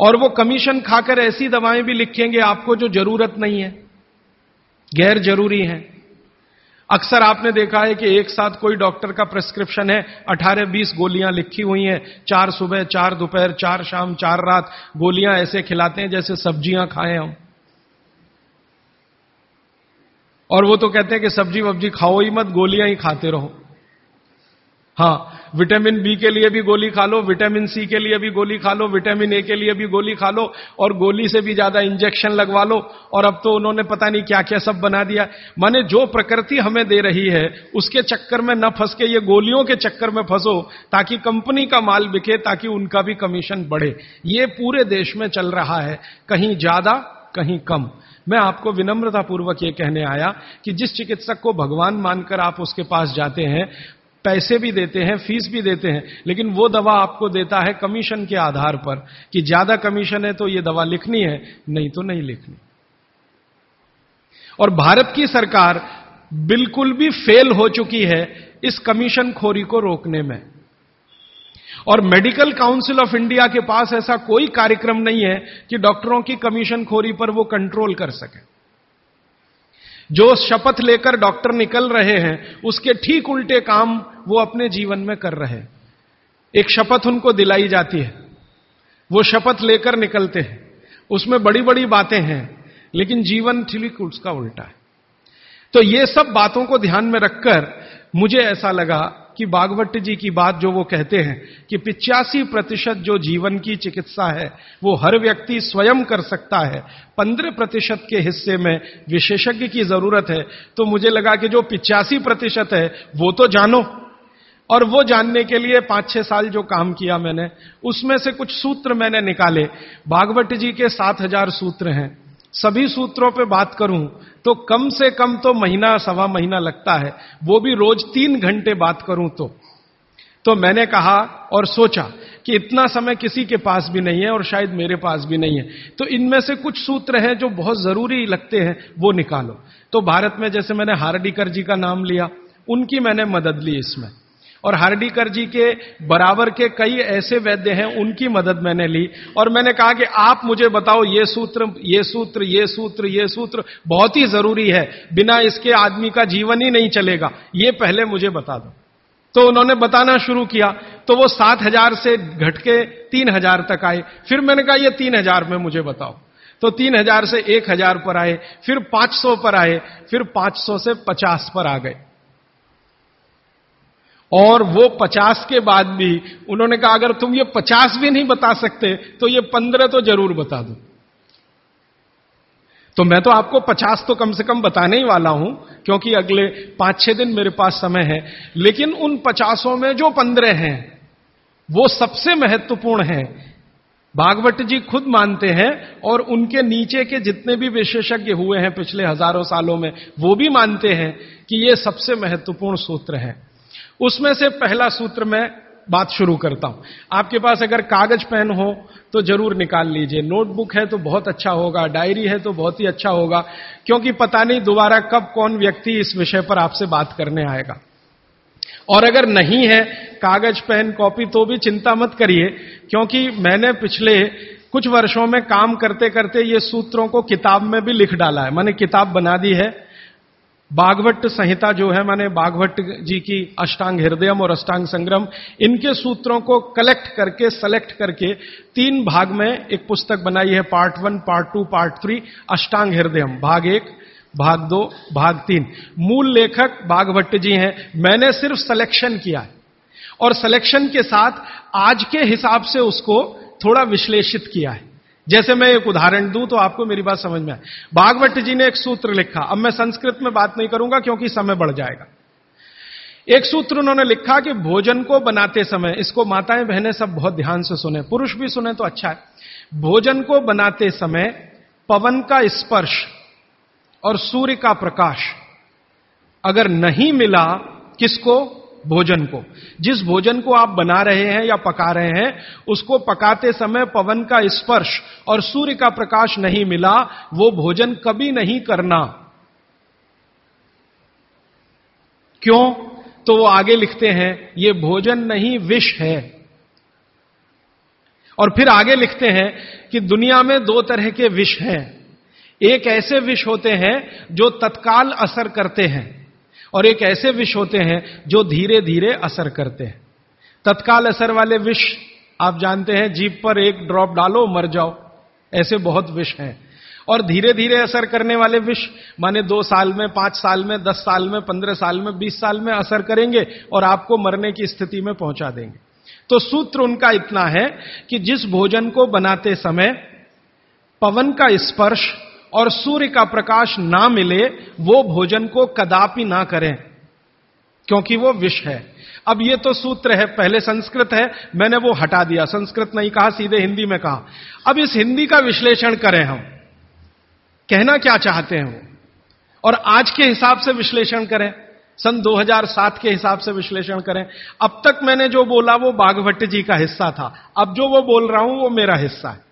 और वो कमीशन खाकर ऐसी दवाएँ भी लिखेंगे, आपको जो ज़रूरत नहीं है, गैर ज़रूरी है। अक्सर आपने देखा है कि एक साथ कोई डॉक्टर का प्रेस्क्रिप्शन है 18-20 गोलियाँ लिखी हुई हैं, चार सुबह, चार दोपहर, चार शाम, चार रात, गोलियाँ ऐसे खिलाते हैं जैसे सब्ज़ियाँ खाएँ हम। और वो तो कहते हैं कि सब्ज़ी वब्जी खाओ ही मत, गोलियाँ ही खाते रहो। हाँ, विटामिन बी के लिए भी गोली खा लो, विटामिन सी के लिए भी गोली खा लो, विटामिन ए के लिए भी गोली खा लो, और गोली से भी ज़्यादा इंजेक्शन लगवा लो, और अब तो उन्होंने पता नहीं क्या क्या सब बना दिया। माने जो प्रकृति हमें दे रही है, उसके चक्कर में न फंस के, ये गोलियों के चक्कर में फंसो, ताकि कंपनी का माल बिके, ताकि उनका भी कमीशन बढ़े। ये पूरे देश में चल रहा है, कहीं ज़्यादा, कहीं कम। मैं आपको विनम्रतापूर्वक यह कहने आया कि जिस चिकित्सक को भगवान मानकर आप उसके पास जाते हैं, पैसे भी देते हैं, फ़ीस भी देते हैं, लेकिन वो दवा आपको देता है कमीशन के आधार पर कि ज़्यादा कमीशन है तो ये दवा लिखनी है, नहीं तो नहीं लिखनी। और भारत की सरकार बिल्कुल भी फेल हो चुकी है इस कमीशन खोरी को रोकने में। और मेडिकल काउंसिल ऑफ़ इंडिया के पास ऐसा कोई कार्यक्रम नहीं है कि डॉक्टरों की कमीशन खोरी पर वो कंट्रोल कर सके। जो शपथ लेकर डॉक्टर निकल रहे हैं, उसके ठीक उल्टे काम वो अपने जीवन में कर रहे हैं। एक शपथ उनको दिलाई जाती है। वो शपथ लेकर निकलते हैं। उसमें बड़ी बड़ी बातें हैं, लेकिन जीवन ठीक उसका उल्टा है। तो ये सब बातों को ध्यान में रखकर मुझे ऐसा लगा कि बागवट जी की बात जो वो कहते हैं कि पिचासी प्रतिशत जो जीवन की चिकित्सा है, वो हर व्यक्ति स्वयं कर सकता है। पंद्रह प्रतिशत के हिस्से में विशेषज्ञ की ज़रूरत है। तो मुझे लगा कि जो पिचासी प्रतिशत है, वो तो जानो। और वो जानने के लिए पाँच छह साल जो काम किया मैंने, उसमें से कुछ सूत्र मैंने निकाले। भागवत जी के सात हज़ार सूत्र हैं। सभी सूत्रों पे बात करूँ तो कम से कम तो महीना, सवा महीना लगता है। वो भी रोज तीन घंटे बात करूँ तो। तो मैंने कहा और सोचा कि इतना समय किसी के पास भी नहीं है और शायद मेरे पास भी नहीं है। तो इनमें से कुछ सूत्र हैं जो बहुत ज़रूरी लगते हैं, वो निकालो। तो भारत में जैसे मैंने हार्डिकर जी का नाम लिया, उनकी मैंने मदद ली इसमें। और हार्डीकर जी के बराबर के कई ऐसे वैद्य हैं, उनकी मदद मैंने ली। और मैंने कहा कि आप मुझे बताओ, ये सूत्र ये सूत्र ये सूत्र ये सूत्र बहुत ही ज़रूरी है। बिना इसके आदमी का जीवन ही नहीं चलेगा। ये पहले मुझे बता दो। तो उन्होंने बताना शुरू किया। तो वो सात हज़ार से घट के तीन हज़ार तक आए। फिर मैंने कहा, ये तीन हज़ार में मुझे बताओ। तो तीन हज़ार से एक हज़ार पर आए। फिर पाँच सौ पर आए। फिर पाँच सौ से पचास पर आ गए। और वो पचास के बाद भी, उन्होंने कहा, अगर तुम ये पचास भी नहीं बता सकते तो ये पंद्रह तो ज़रूर बता दो। तो मैं तो आपको पचास तो कम से कम बताने ही वाला हूँ, क्योंकि अगले पाँच छह दिन मेरे पास समय है। लेकिन उन पचासों में जो पंद्रह हैं, वो सबसे महत्वपूर्ण हैं। भागवत जी खुद मानते हैं, और उनके नीचे के जितने भी विशेषज्ञ हुए हैं पिछले हज़ारों सालों में, वो भी मानते हैं कि ये सबसे महत्वपूर्ण सूत्र है। उसमें से पहला सूत्र मैं बात शुरू करता हूँ। आपके पास अगर कागज़ पेन हो तो ज़रूर निकाल लीजिए। नोटबुक है तो बहुत अच्छा होगा, डायरी है तो बहुत ही अच्छा होगा, क्योंकि पता नहीं दोबारा कब कौन व्यक्ति इस विषय पर आपसे बात करने आएगा। और अगर नहीं है कागज़, पेन, कॉपी तो भी चिंता मत करिए, क्योंकि मैंने पिछले कुछ वर्षों में काम करते करते ये सूत्रों को किताब में भी लिख डाला है। मैंने किताब बना दी है बागवट संहिता जो है, मैंने बागवट जी की अष्टांग हृदयम और अष्टांग संग्रम इनके सूत्रों को कलेक्ट करके सेलेक्ट करके तीन भाग में एक पुस्तक बनाई है part one part two part three Ashtanga Hridayam. भाग एक, भाग दो, भाग तीन। मूल लेखक बागभट्ट जी हैं। मैंने सिर्फ़ सिलेक्शन किया है। और सिलेक्शन के साथ आज के हिसाब से उसको थोड़ा विश्लेषित किया है। जैसे मैं एक उदाहरण दूँ तो आपको मेरी बात समझ में आए। बागवट जी ने एक सूत्र लिखा। अब मैं संस्कृत में बात नहीं करूँगा क्योंकि समय बढ़ जाएगा। एक सूत्र उन्होंने लिखा कि भोजन को बनाते समय, इसको माताएँ बहनें सब बहुत ध्यान से सुने, पुरुष भी सुने तो अच्छा है। भोजन को बनाते समय पवन का स्पर्श और सूर्य का प्रकाश, अगर नहीं मिला, किसको? भोजन को। जिस भोजन को आप बना रहे हैं या पका रहे हैं, उसको पकाते समय पवन का स्पर्श और सूर्य का प्रकाश नहीं मिला, वो भोजन कभी नहीं करना। क्यों? तो वो आगे लिखते हैं, ये भोजन नहीं विष है। और फिर आगे लिखते हैं कि दुनिया में दो तरह के विष हैं। एक ऐसे विष होते हैं जो तत्काल असर करते हैं। और एक ऐसे विष होते हैं जो धीरे धीरे असर करते हैं। तत्काल असर वाले विष, आप जानते हैं जीप पर एक ड्रॉप डालो, मर जाओ। ऐसे बहुत विष हैं। और धीरे धीरे असर करने वाले विष, माने दो साल में, पाँच साल में, दस साल में, पंद्रह साल में, बीस साल में असर करेंगे और आपको मरने की स्थिति में पहुँचा देंगे। तो सूत्र उनका इतना है कि जिस भोजन को बनाते समय, पवन का स्पर्श और सूर्य का प्रकाश ना मिले, वो भोजन को कदापि ना करें, क्योंकि वो विष है। अब ये तो सूत्र है, पहले संस्कृत है, मैंने वो हटा दिया, संस्कृत नहीं कहा, सीधे हिंदी में कहा। अब इस हिंदी का विश्लेषण करें हम। कहना क्या चाहते हैं वो? और आज के हिसाब से विश्लेषण करें, सन 2007 के हिसाब से विश्लेषण करें। अब तक मैंने जो बोला, वो बागभट्ट जी का हिस्सा था। अब जो वो बोल रहा हूँ, वो मेरा हिस्सा है।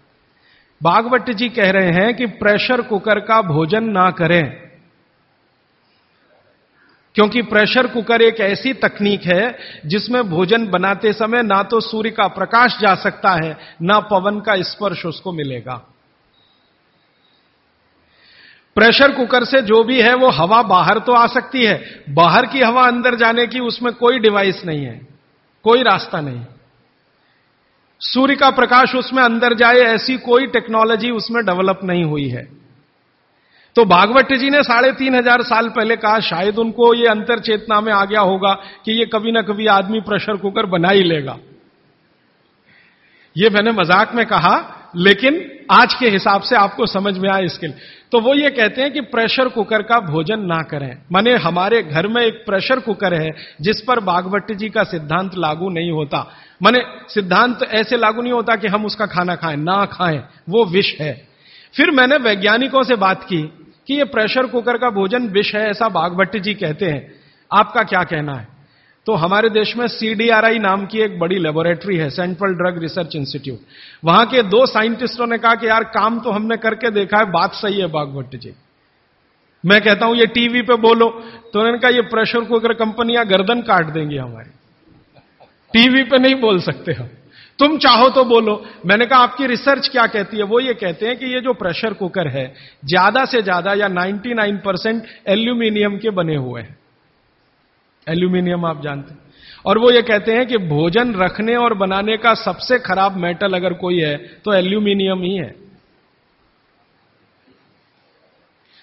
बागवट जी कह रहे हैं कि प्रेशर कुकर का भोजन ना करें। क्योंकि प्रेशर कुकर एक ऐसी तकनीक है जिसमें भोजन बनाते समय ना तो सूर्य का प्रकाश जा सकता है, ना पवन का स्पर्श उसको मिलेगा। प्रेशर कुकर से जो भी है, वो हवा बाहर तो आ सकती है। बाहर की हवा अंदर जाने की उसमें कोई डिवाइस नहीं है, कोई रास्ता नहीं। सूर्य का प्रकाश उसमें अंदर जाए, ऐसी कोई टेक्नोलॉजी उसमें डेवलप नहीं हुई है। तो भागवत जी ने साढ़े तीन हज़ार साल पहले कहा, शायद उनको ये अंतर चेतना में आ गया होगा कि ये कभी ना कभी आदमी प्रेशर कुकर बना ही लेगा। ये मैंने मज़ाक में कहा, लेकिन आज के हिसाब से आपको समझ में आए इसके लिए। तो वो ये कहते हैं कि प्रेशर कुकर का भोजन ना करें। माने हमारे घर में एक प्रेशर कुकर है, जिस पर बागवती जी का सिद्धांत लागू नहीं होता। माने सिद्धांत तो ऐसे लागू नहीं होता कि हम उसका खाना खाएँ, ना खाएँ, वो विष है। फिर मैंने वैज्ञानिकों से बात की कि ये प्रेशर कुकर का भोजन विष है, ऐसा बागभट्ट जी कहते हैं। आपका क्या कहना है? तो हमारे देश में सीडीआरआई नाम की एक बड़ी लेबोरेटरी है सेंट्रल ड्रग रिसर्च इंस्टीट्यूट वहाँ के दो साइंटिस्टों ने कहा कि यार, काम तो हमने करके देखा है, बात सही है बागभट्ट जी। मैं कहता हूँ, ये टीवी पे बोलो। तो उन्होंने कहा, ये प्रेशर कुकर कंपनियाँ गर्दन काट देंगी हमारी। टीवी पे नहीं बोल सकते हम तुम चाहो तो बोलो। मैंने कहा, आपकी रिसर्च क्या कहती है? वो ये कहते हैं कि ये जो प्रेशर कुकर है, ज़्यादा से ज़्यादा या 99 परसेंट एल्यूमिनियम के बने हुए हैं। एल्यूमिनियम आप जानते हैं। और वो ये कहते हैं कि भोजन रखने और बनाने का सबसे खराब मेटल अगर कोई है तो एल्यूमिनियम ही है।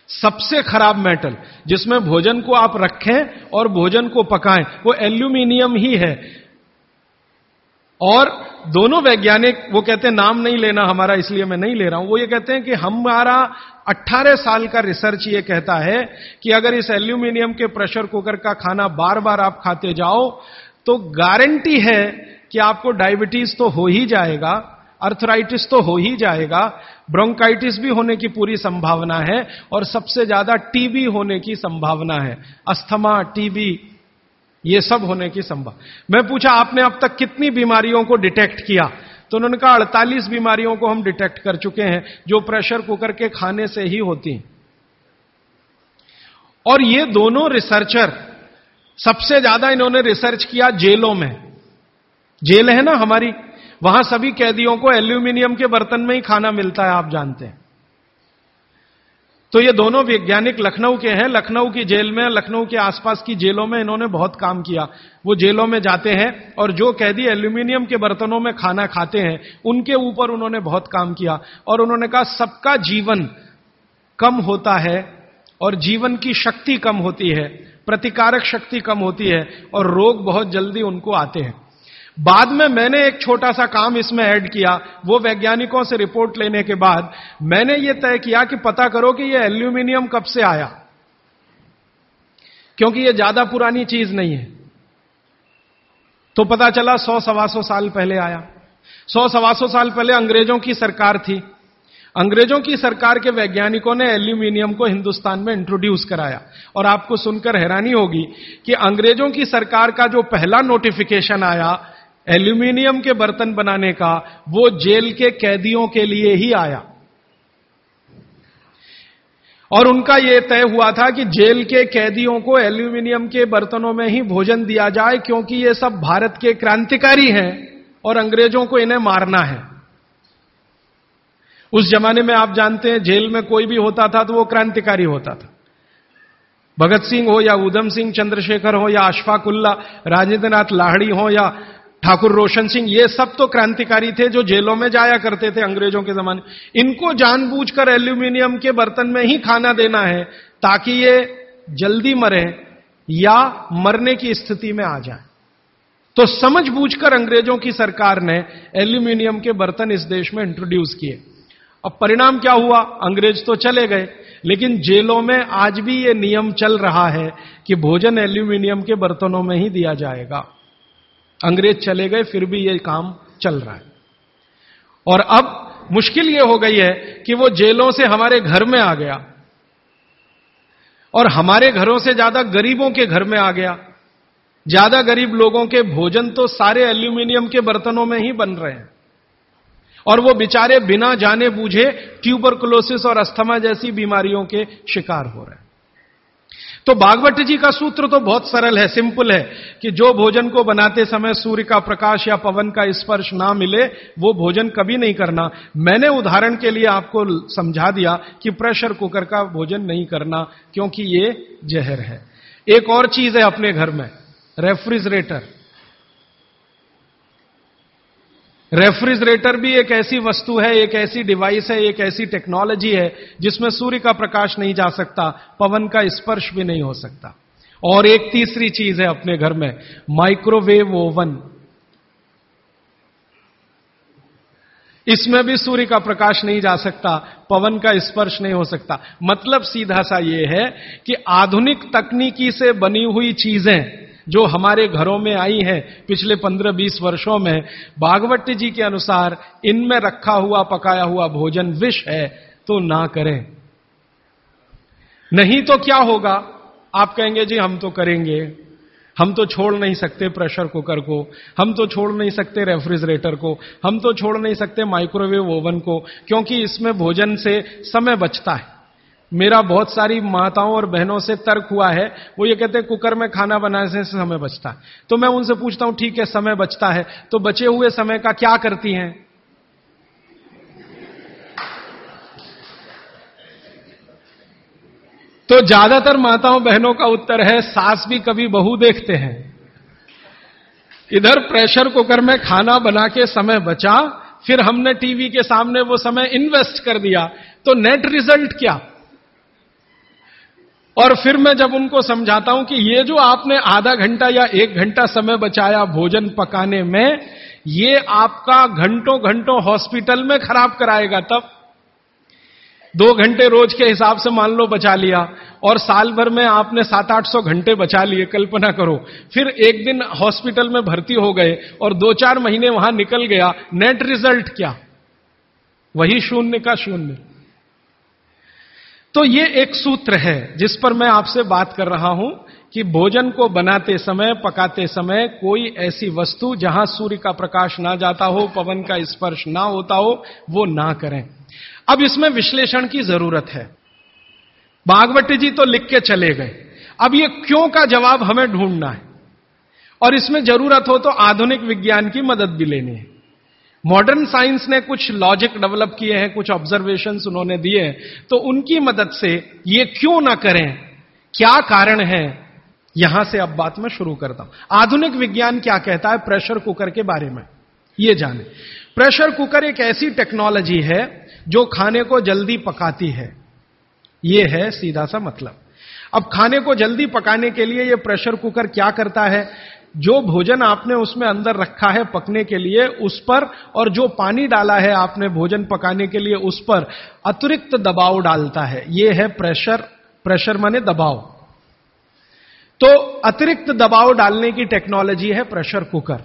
सबसे खराब मेटल जिसमें भोजन को आप रखें और भोजन को पकाएँ, वो एल्यूमिनियम ही है। और दोनों वैज्ञानिक, वो कहते हैं, नाम नहीं लेना हमारा, इसलिए मैं नहीं ले रहा हूँ। वो ये कहते हैं कि हमारा 18 साल का रिसर्च ये कहता है कि अगर इस एल्यूमिनियम के प्रेशर कुकर का खाना बार बार आप खाते जाओ तो गारंटी है कि आपको डायबिटीज़ तो हो ही जाएगा, अर्थराइटिस तो हो ही जाएगा, ब्रोंकाइटिस भी होने की पूरी संभावना है, और सबसे ज़्यादा टीबी होने की संभावना है। अस्थमा, टीबी ये सब होने की संभव। मैं पूछा, आपने अब तक कितनी बीमारियों को डिटेक्ट किया? तो उन्होंने कहा, अड़तालीस बीमारियों को हम डिटेक्ट कर चुके हैं, जो प्रेशर कुकर के खाने से ही होती हैं। और ये दोनों रिसर्चर, सबसे ज़्यादा इन्होंने रिसर्च किया जेलों में। जेल है ना हमारी? वहाँ सभी कैदियों को एल्यूमिनियम के बर्तन में ही खाना मिलता है, आप जानते हैं। तो ये दोनों वैज्ञानिक लखनऊ के हैं, लखनऊ की जेल में, लखनऊ के आसपास की जेलों में इन्होंने बहुत काम किया। वो जेलों में जाते हैं और जो कैदी एल्यूमिनियम के बर्तनों में खाना खाते हैं, उनके ऊपर उन्होंने बहुत काम किया और उन्होंने कहा, सबका जीवन कम होता है और जीवन की शक्ति कम होती है, प्रतिकारक शक्ति कम होती है और रोग बहुत जल्दी उनको आते हैं। बाद में मैंने एक छोटा सा काम इसमें ऐड किया, वो वैज्ञानिकों से रिपोर्ट लेने के बाद मैंने ये तय किया कि पता करो कि ये एल्यूमिनियम कब से आया। क्योंकि ये ज़्यादा पुरानी चीज़ नहीं है। तो पता चला सौ सवा सौ साल पहले आया। सौ सवा सौ साल पहले अंग्रेज़ों की सरकार थी। अंग्रेज़ों की सरकार के वैज्ञानिकों ने एल्यूमिनियम को हिंदुस्तान में इंट्रोड्यूस कराया। और आपको सुनकर हैरानी होगी कि अंग्रेज़ों की सरकार का जो पहला नोटिफिकेशन आया एल्यूमिनियम के बर्तन बनाने का वो जेल के कैदियों के लिए ही आया। और उनका यह तय हुआ था कि जेल के कैदियों को एल्यूमिनियम के बर्तनों में ही भोजन दिया जाए, क्योंकि ये सब भारत के क्रांतिकारी हैं और अंग्रेज़ों को इन्हें मारना है। उस जमाने में आप जानते हैं, जेल में कोई भी होता था तो वो क्रांतिकारी होता था। भगत सिंह हो या उधम सिंह चंद्रशेखर हो या अशफाकुल्ला राजेंद्र नाथ लाहड़ी हो या ठाकुर रोशन सिंह, ये सब तो क्रांतिकारी थे जो जेलों में जाया करते थे अंग्रेज़ों के जमाने। इनको जानबूझकर एल्यूमिनियम के बर्तन में ही खाना देना है, ताकि ये जल्दी मरे या मरने की स्थिति में आ जाए। तो समझ बूझकर अंग्रेज़ों की सरकार ने एल्यूमिनियम के बर्तन इस देश में इंट्रोड्यूस किए। अब परिणाम क्या हुआ? अंग्रेज़ तो चले गए, लेकिन जेलों में आज भी यह नियम चल रहा है कि भोजन एल्यूमिनियम के बर्तनों में ही दिया जाएगा। अंग्रेज़ चले गए, फिर भी यह काम चल रहा है। और अब मुश्किल यह हो गई है कि वो जेलों से हमारे घर में आ गया और हमारे घरों से ज़्यादा गरीबों के घर में आ गया। ज़्यादा गरीब लोगों के भोजन तो सारे एल्यूमिनियम के बर्तनों में ही बन रहे हैं। और वो बेचारे बिना जाने बूझे ट्यूबरकुलोसिस और अस्थमा जैसी बीमारियों के शिकार हो रहे हैं। तो भागवत जी का सूत्र तो बहुत सरल है सिंपल है, कि जो भोजन को बनाते समय सूर्य का प्रकाश या पवन का स्पर्श ना मिले, वो भोजन कभी नहीं करना। मैंने उदाहरण के लिए आपको समझा दिया कि प्रेशर कुकर का भोजन नहीं करना, क्योंकि ये जहर है। एक और चीज़ है अपने घर में, रेफ्रिजरेटर। रेफ्रिजरेटर भी एक ऐसी वस्तु है, एक ऐसी डिवाइस है, एक ऐसी टेक्नोलॉजी है, जिसमें सूर्य का प्रकाश नहीं जा सकता, पवन का स्पर्श भी नहीं हो सकता। और एक तीसरी चीज़ है अपने घर में माइक्रोवेव ओवन इसमें भी सूर्य का प्रकाश नहीं जा सकता, पवन का स्पर्श नहीं हो सकता। मतलब सीधा सा यह है कि आधुनिक तकनीकी से बनी हुई चीज़ें जो हमारे घरों में आई है पिछले पंद्रह बीस वर्षों में, भागवत जी के अनुसार इनमें रखा हुआ, पकाया हुआ भोजन विष है तो ना करें। नहीं तो क्या होगा? आप कहेंगे, जी, हम तो करेंगे। हम तो छोड़ नहीं सकते प्रेशर कुकर को। हम तो छोड़ नहीं सकते रेफ्रिजरेटर को। हम तो छोड़ नहीं सकते माइक्रोवेव ओवन को, क्योंकि इसमें भोजन से समय बचता है। मेरा बहुत सारी माताओं और बहनों से तर्क हुआ है। वो ये कहते हैं, कुकर में खाना बनाने से समय बचता तो मैं उनसे पूछता हूँ, ठीक है, समय बचता है। तो बचे हुए समय का क्या करती हैं? तो ज़्यादातर माताओं बहनों का उत्तर है, सास भी कभी बहू देखते हैं। इधर प्रेशर कुकर में खाना बना के समय बचा, फिर हमने टीवी के सामने वो समय इन्वेस्ट कर दिया। तो नेट रिज़ल्ट क्या? और फिर मैं जब उनको समझाता हूँ कि ये जो आपने आधा घंटा या एक घंटा समय बचाया भोजन पकाने में, ये आपका घंटों घंटों हॉस्पिटल में खराब कराएगा तब। दो घंटे रोज के हिसाब से मान लो बचा लिया, और साल भर में आपने सात आठ सौ घंटे बचा लिए, कल्पना करो। फिर एक दिन हॉस्पिटल में भर्ती हो गए, और दो चार महीने वहाँ निकल गया, नेट रिज़ल्ट क्या? वही शून्य का शून्य। तो ये एक सूत्र है, जिस पर मैं आपसे बात कर रहा हूँ कि भोजन को बनाते समय, पकाते समय कोई ऐसी वस्तु जहाँ सूर्य का प्रकाश ना जाता हो, पवन का स्पर्श ना होता हो, वो ना करें। अब इसमें विश्लेषण की ज़रूरत है। बागवती जी तो लिख के चले गए। अब ये क्यों का जवाब हमें ढूंढना है? और इसमें ज़रूरत हो तो आधुनिक विज्ञान की मदद भी लेनी है। मॉडर्न साइंस ने कुछ लॉजिक डेवलप किए हैं, कुछ ऑब्जर्वेशन उन्होंने दिए हैं तो उनकी मदद से ये क्यों ना करें? क्या कारण है? यहाँ से अब बात मैं शुरू करता हूँ। आधुनिक विज्ञान क्या कहता है प्रेशर कुकर के बारे में? ये जाने। प्रेशर कुकर एक ऐसी टेक्नोलॉजी है जो खाने को जल्दी पकाती है। यह है सीधा सा मतलब। अब खाने को जल्दी पकाने के लिए यह प्रेशर कुकर क्या करता है? जो भोजन आपने उसमें अंदर रखा है पकने के लिए, उस पर, और जो पानी डाला है आपने भोजन पकाने के लिए, उस पर अतिरिक्त दबाव डालता है। यह है प्रेशर प्रेशर माने दबाव। तो अतिरिक्त दबाव डालने की टेक्नोलॉजी है प्रेशर कुकर।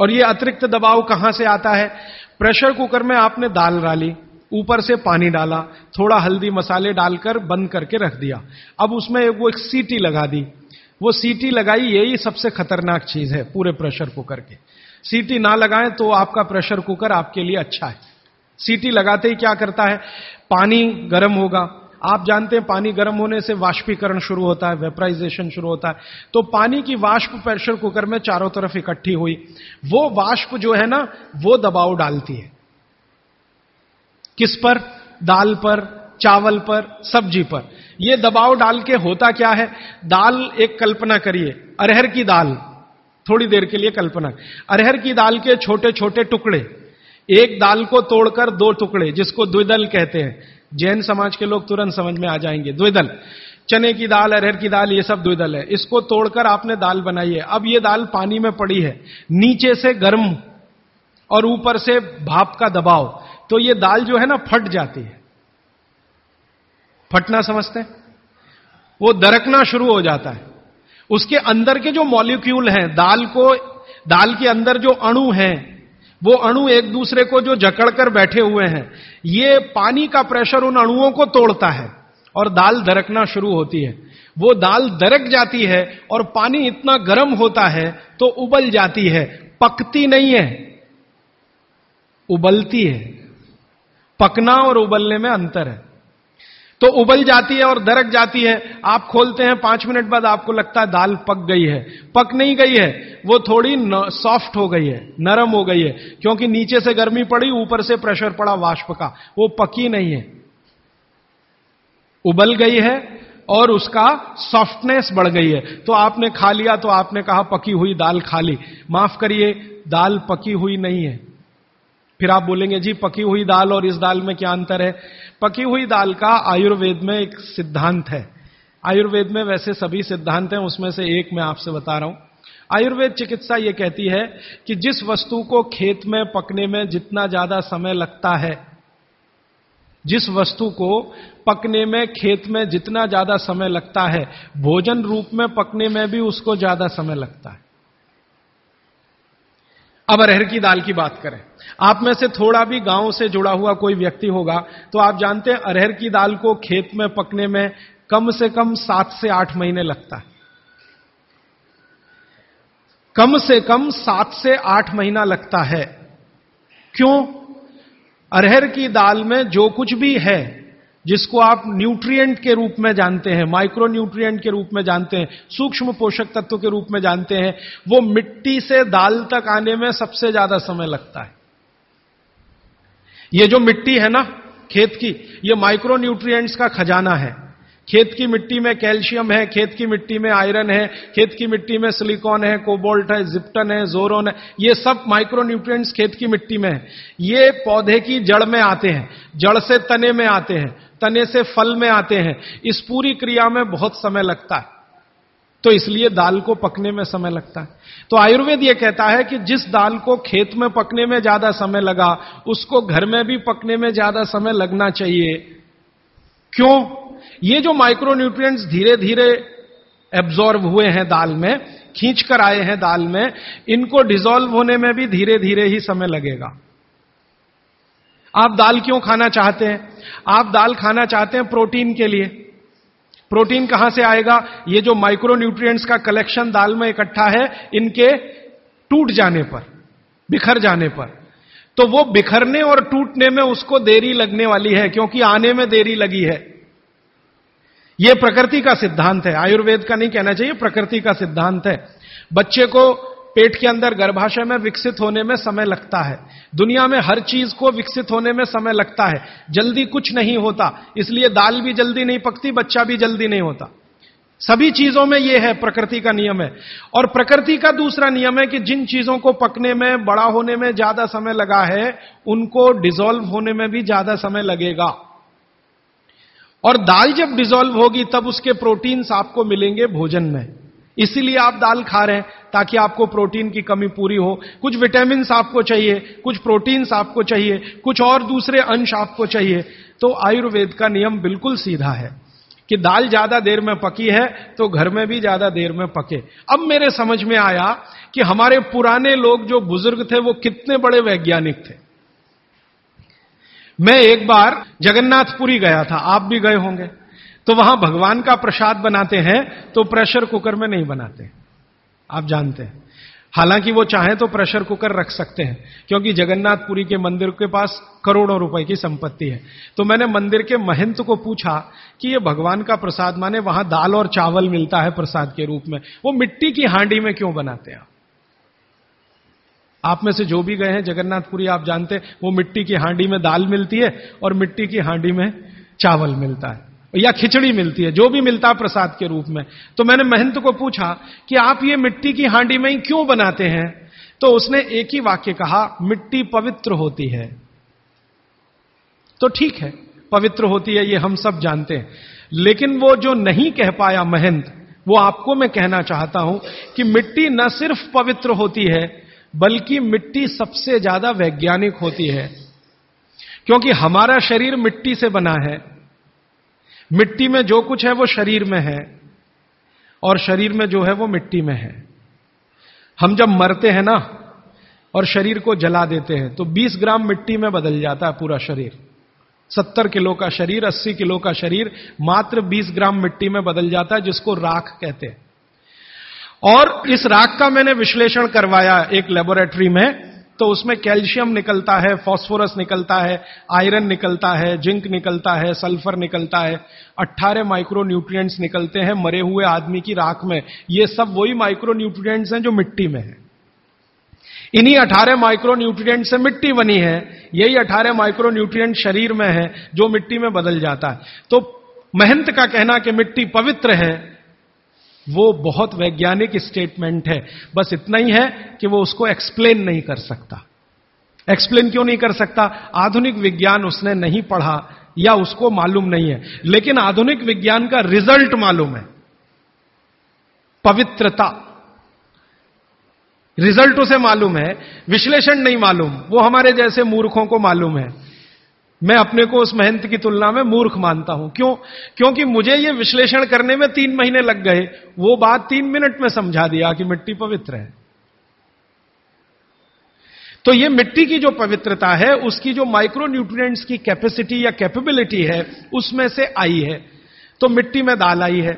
और यह अतिरिक्त दबाव कहाँ से आता है? प्रेशर कुकर में आपने दाल डाली, ऊपर से पानी डाला, थोड़ा हल्दी मसाले डालकर बंद करके रख दिया। अब उसमें वो एक सीटी लगा दी वो सीटी लगाई, यही सबसे खतरनाक चीज़ है पूरे प्रेशर कुकर के। सीटी ना लगाएँ तो आपका प्रेशर कुकर आपके लिए अच्छा है। सीटी लगाते ही क्या करता है? पानी गर्म होगा। आप जानते हैं पानी गर्म होने से वाष्पीकरण शुरू होता है वेपराइजेशन शुरू होता है। तो पानी की वाष्प प्रेशर कुकर में चारों तरफ़ इकट्ठी हुई। वो वाष्प जो है ना, वो दबाव डालती है। किस पर? दाल पर, चावल पर, सब्ज़ी पर। यह दबाव डाल के होता क्या है? दाल एक कल्पना करिए, अरहर की दाल, थोड़ी देर के लिए कल्पना। अरहर की दाल के छोटे छोटे टुकड़े, एक दाल को तोड़कर दो टुकड़े, जिसको द्विदल कहते हैं। जैन समाज के लोग तुरंत समझ में आ जाएँगे, द्विदल। चने की दाल, अरहर की दाल, ये सब द्विदल है। इसको तोड़कर आपने दाल बनाई है। अब ये दाल पानी में पड़ी है, नीचे से गर्म और ऊपर से भाप का दबाव। तो ये दाल जो है ना, फट जाती है। फटना समझते हैं? वो दरकना शुरू हो जाता है। उसके अंदर के जो मॉलिक्यूल हैं, दाल को, दाल के अंदर जो अणु हैं, वो अणु एक दूसरे को जो जकड़कर बैठे हुए हैं, ये पानी का प्रेशर उन अणुओं को तोड़ता है और दाल दरकना शुरू होती है। वो दाल दरक जाती है और पानी इतना गर्म होता है तो उबल जाती है। पकती नहीं है, उबलती है। पकना और उबलने में अंतर है। तो उबल जाती है और दरक जाती है। आप खोलते हैं, पाँच मिनट बाद आपको लगता है दाल पक गई है। पक नहीं गई है, वो थोड़ी सॉफ्ट हो गई है, नरम हो गई है, क्योंकि नीचे से गर्मी पड़ी, ऊपर से प्रेशर पड़ा वाष्प का। वो पकी नहीं है। उबल गई है और उसका सॉफ्टनेस बढ़ गई है। तो आपने खा लिया तो आपने कहा पकी हुई दाल खा ली। माफ़ करिए, दाल पकी हुई नहीं है। फिर आप बोलेंगे, जी, पकी हुई दाल और इस दाल में क्या अंतर है? पकी हुई दाल का आयुर्वेद में एक सिद्धांत है। आयुर्वेद में वैसे सभी सिद्धांत हैं, उसमें से एक मैं आपसे बता रहा हूँ। आयुर्वेद चिकित्सा यह कहती है कि जिस वस्तु को खेत में पकने में जितना ज़्यादा समय लगता है, जिस वस्तु को पकने में, खेत में जितना ज़्यादा समय लगता है, भोजन रूप में पकने में भी उसको ज़्यादा समय लगता है। अब अरहर की दाल की बात करें। आप में से थोड़ा भी गाँव से जुड़ा हुआ कोई व्यक्ति होगा तो आप जानते हैं अरहर की दाल को खेत में पकने में कम से कम सात से आठ महीने लगता है। कम से कम सात से आठ महीना लगता है। क्यों? अरहर की दाल में जो कुछ भी है, जिसको आप न्यूट्रिएंट के रूप में जानते हैं माइक्रो न्यूट्रिएंट के रूप में जानते हैं, सूक्ष्म पोषक तत्व के रूप में जानते हैं, वो मिट्टी से दाल तक आने में सबसे ज़्यादा समय लगता है। ये जो मिट्टी है ना, खेत की, ये माइक्रो न्यूट्रिएंट्स का खजाना है। खेत की मिट्टी में कैल्शियम है, खेत की मिट्टी में आयरन है, खेत की मिट्टी में सिलिकॉन है, कोबोल्ट है, जिप्टन है, जोरोन है, ये सब माइक्रो न्यूट्रिएंट्स खेत की मिट्टी में है। ये पौधे की जड़ में आते हैं, जड़ से तने में आते हैं, तने से फल में आते हैं। इस पूरी क्रिया में बहुत समय लगता है। तो इसलिए दाल को पकने में समय लगता है। तो आयुर्वेद यह कहता है कि जिस दाल को खेत में पकने में ज़्यादा समय लगा, उसको घर में भी पकने में ज़्यादा समय लगना चाहिए। क्यों? ये जो माइक्रो न्यूट्रिएंट्स धीरे धीरे एब्जॉर्ब हुए हैं दाल में, खींच कर आए हैं दाल में, इनको डिजोल्व होने में भी धीरे धीरे ही समय लगेगा। आप दाल क्यों खाना चाहते हैं? आप दाल खाना चाहते हैं प्रोटीन के लिए। प्रोटीन कहाँ से आएगा? ये जो माइक्रो न्यूट्रिएंट्स का कलेक्शन दाल में इकट्ठा है, इनके टूट जाने पर, बिखर जाने पर। तो वो बिखरने और टूटने में उसको देरी लगने वाली है, क्योंकि आने में देरी लगी है। यह प्रकृति का सिद्धांत है। आयुर्वेद का नहीं कहना चाहिए, प्रकृति का सिद्धांत है। बच्चे को पेट के अंदर गर्भाशय में विकसित होने में समय लगता है। दुनिया में हर चीज़ को विकसित होने में समय लगता है। जल्दी कुछ नहीं होता, इसलिए दाल भी जल्दी नहीं पकती, बच्चा भी जल्दी नहीं होता। सभी चीज़ों में यह है, प्रकृति का नियम है। और प्रकृति का दूसरा नियम है कि जिन चीज़ों को पकने में, बड़ा होने में ज़्यादा समय लगा है, उनको डिजोल्व होने में भी ज़्यादा समय लगेगा। और दाल जब डिजोल्व होगी, तब उसके प्रोटीन्स आपको मिलेंगे भोजन में। इसीलिए आप दाल खा रहे हैं। ताकि आपको प्रोटीन की कमी पूरी हो। कुछ विटामिन आपको चाहिए, कुछ प्रोटीन्स आपको चाहिए, कुछ और दूसरे अंश आपको चाहिए। तो आयुर्वेद का नियम बिल्कुल सीधा है कि दाल ज़्यादा देर में पकी है तो घर में भी ज़्यादा देर में पके। अब मेरे समझ में आया कि हमारे पुराने लोग जो बुज़ुर्ग थे वो कितने बड़े वैज्ञानिक थे। मैं एक बार जगन्नाथपुरी गया था, आप भी गए होंगे। तो वहाँ भगवान का प्रसाद बनाते हैं तो प्रेशर कुकर में नहीं बनाते। आप जानते हैं। हालाँकि वो चाहे तो प्रेशर कुकर रख सकते हैं, क्योंकि जगन्नाथपुरी के मंदिर के पास करोड़ों रुपए की संपत्ति है। तो मैंने मंदिर के महंत को पूछा कि ये भगवान का प्रसाद माने वहाँ दाल और चावल मिलता है प्रसाद के रूप में। वो मिट्टी की हांडी में क्यों बनाते हैं आप? में से जो भी गए हैं जगन्नाथपुरी आप जानते हैं, वो मिट्टी की हांडी में दाल मिलती है और मिट्टी की हांडी में चावल मिलता है। या खिचड़ी मिलती है, जो भी मिलता प्रसाद के रूप में। तो मैंने महंत को पूछा कि आप ये मिट्टी की हांडी में ही क्यों बनाते हैं? तो उसने एक ही वाक्य कहा, मिट्टी पवित्र होती है। तो ठीक है, पवित्र होती है, ये हम सब जानते हैं। लेकिन वो जो नहीं कह पाया महंत, वो आपको मैं कहना चाहता हूँ कि मिट्टी न सिर्फ़ पवित्र होती है, बल्कि मिट्टी सबसे ज़्यादा वैज्ञानिक होती है। क्योंकि हमारा शरीर मिट्टी से बना है मिट्टी में जो कुछ है वो शरीर में है और शरीर में जो है वो मिट्टी में है। हम जब मरते हैं ना और शरीर को जला देते हैं तो 20 ग्राम मिट्टी में बदल जाता है पूरा शरीर। 70 किलो का शरीर 80 किलो का शरीर मात्र 20 ग्राम मिट्टी में बदल जाता है, जिसको राख कहते हैं। और इस राख का मैंने विश्लेषण करवाया एक लेबोरेटरी में तो उसमें कैल्शियम निकलता है, फास्फोरस निकलता है, आयरन निकलता है, जिंक निकलता है, सल्फ़र निकलता है। 18 माइक्रो न्यूट्रिएंट्स निकलते हैं मरे हुए आदमी की राख में। ये सब वही माइक्रो न्यूट्रिएंट्स हैं जो मिट्टी में है। इन्हीं 18 माइक्रो न्यूट्रिएंट से मिट्टी बनी है। यही 18 माइक्रो न्यूट्रिएंट शरीर में है जो मिट्टी में बदल जाता है। तो महंत का कहना कि मिट्टी पवित्र है वो बहुत वैज्ञानिक स्टेटमेंट है। बस इतना ही है कि वो उसको एक्सप्लेन नहीं कर सकता। एक्सप्लेन क्यों नहीं कर सकता? आधुनिक विज्ञान उसने नहीं पढ़ा या उसको मालूम नहीं है। लेकिन आधुनिक विज्ञान का रिज़ल्ट मालूम है। पवित्रता। रिज़ल्ट उसे मालूम है। विश्लेषण नहीं मालूम। वो हमारे जैसे मूर्खों को मालूम है। मैं अपने को उस महंत की तुलना में मूर्ख मानता हूँ। क्यों? क्योंकि मुझे यह विश्लेषण करने में तीन महीने लग गए। वो बात तीन मिनट में समझा दिया कि मिट्टी पवित्र है। तो ये मिट्टी की जो पवित्रता है, उसकी जो माइक्रो न्यूट्रिएंट्स की कैपेसिटी या कैपेबिलिटी है, उसमें से आई है। तो मिट्टी में दाल आई है।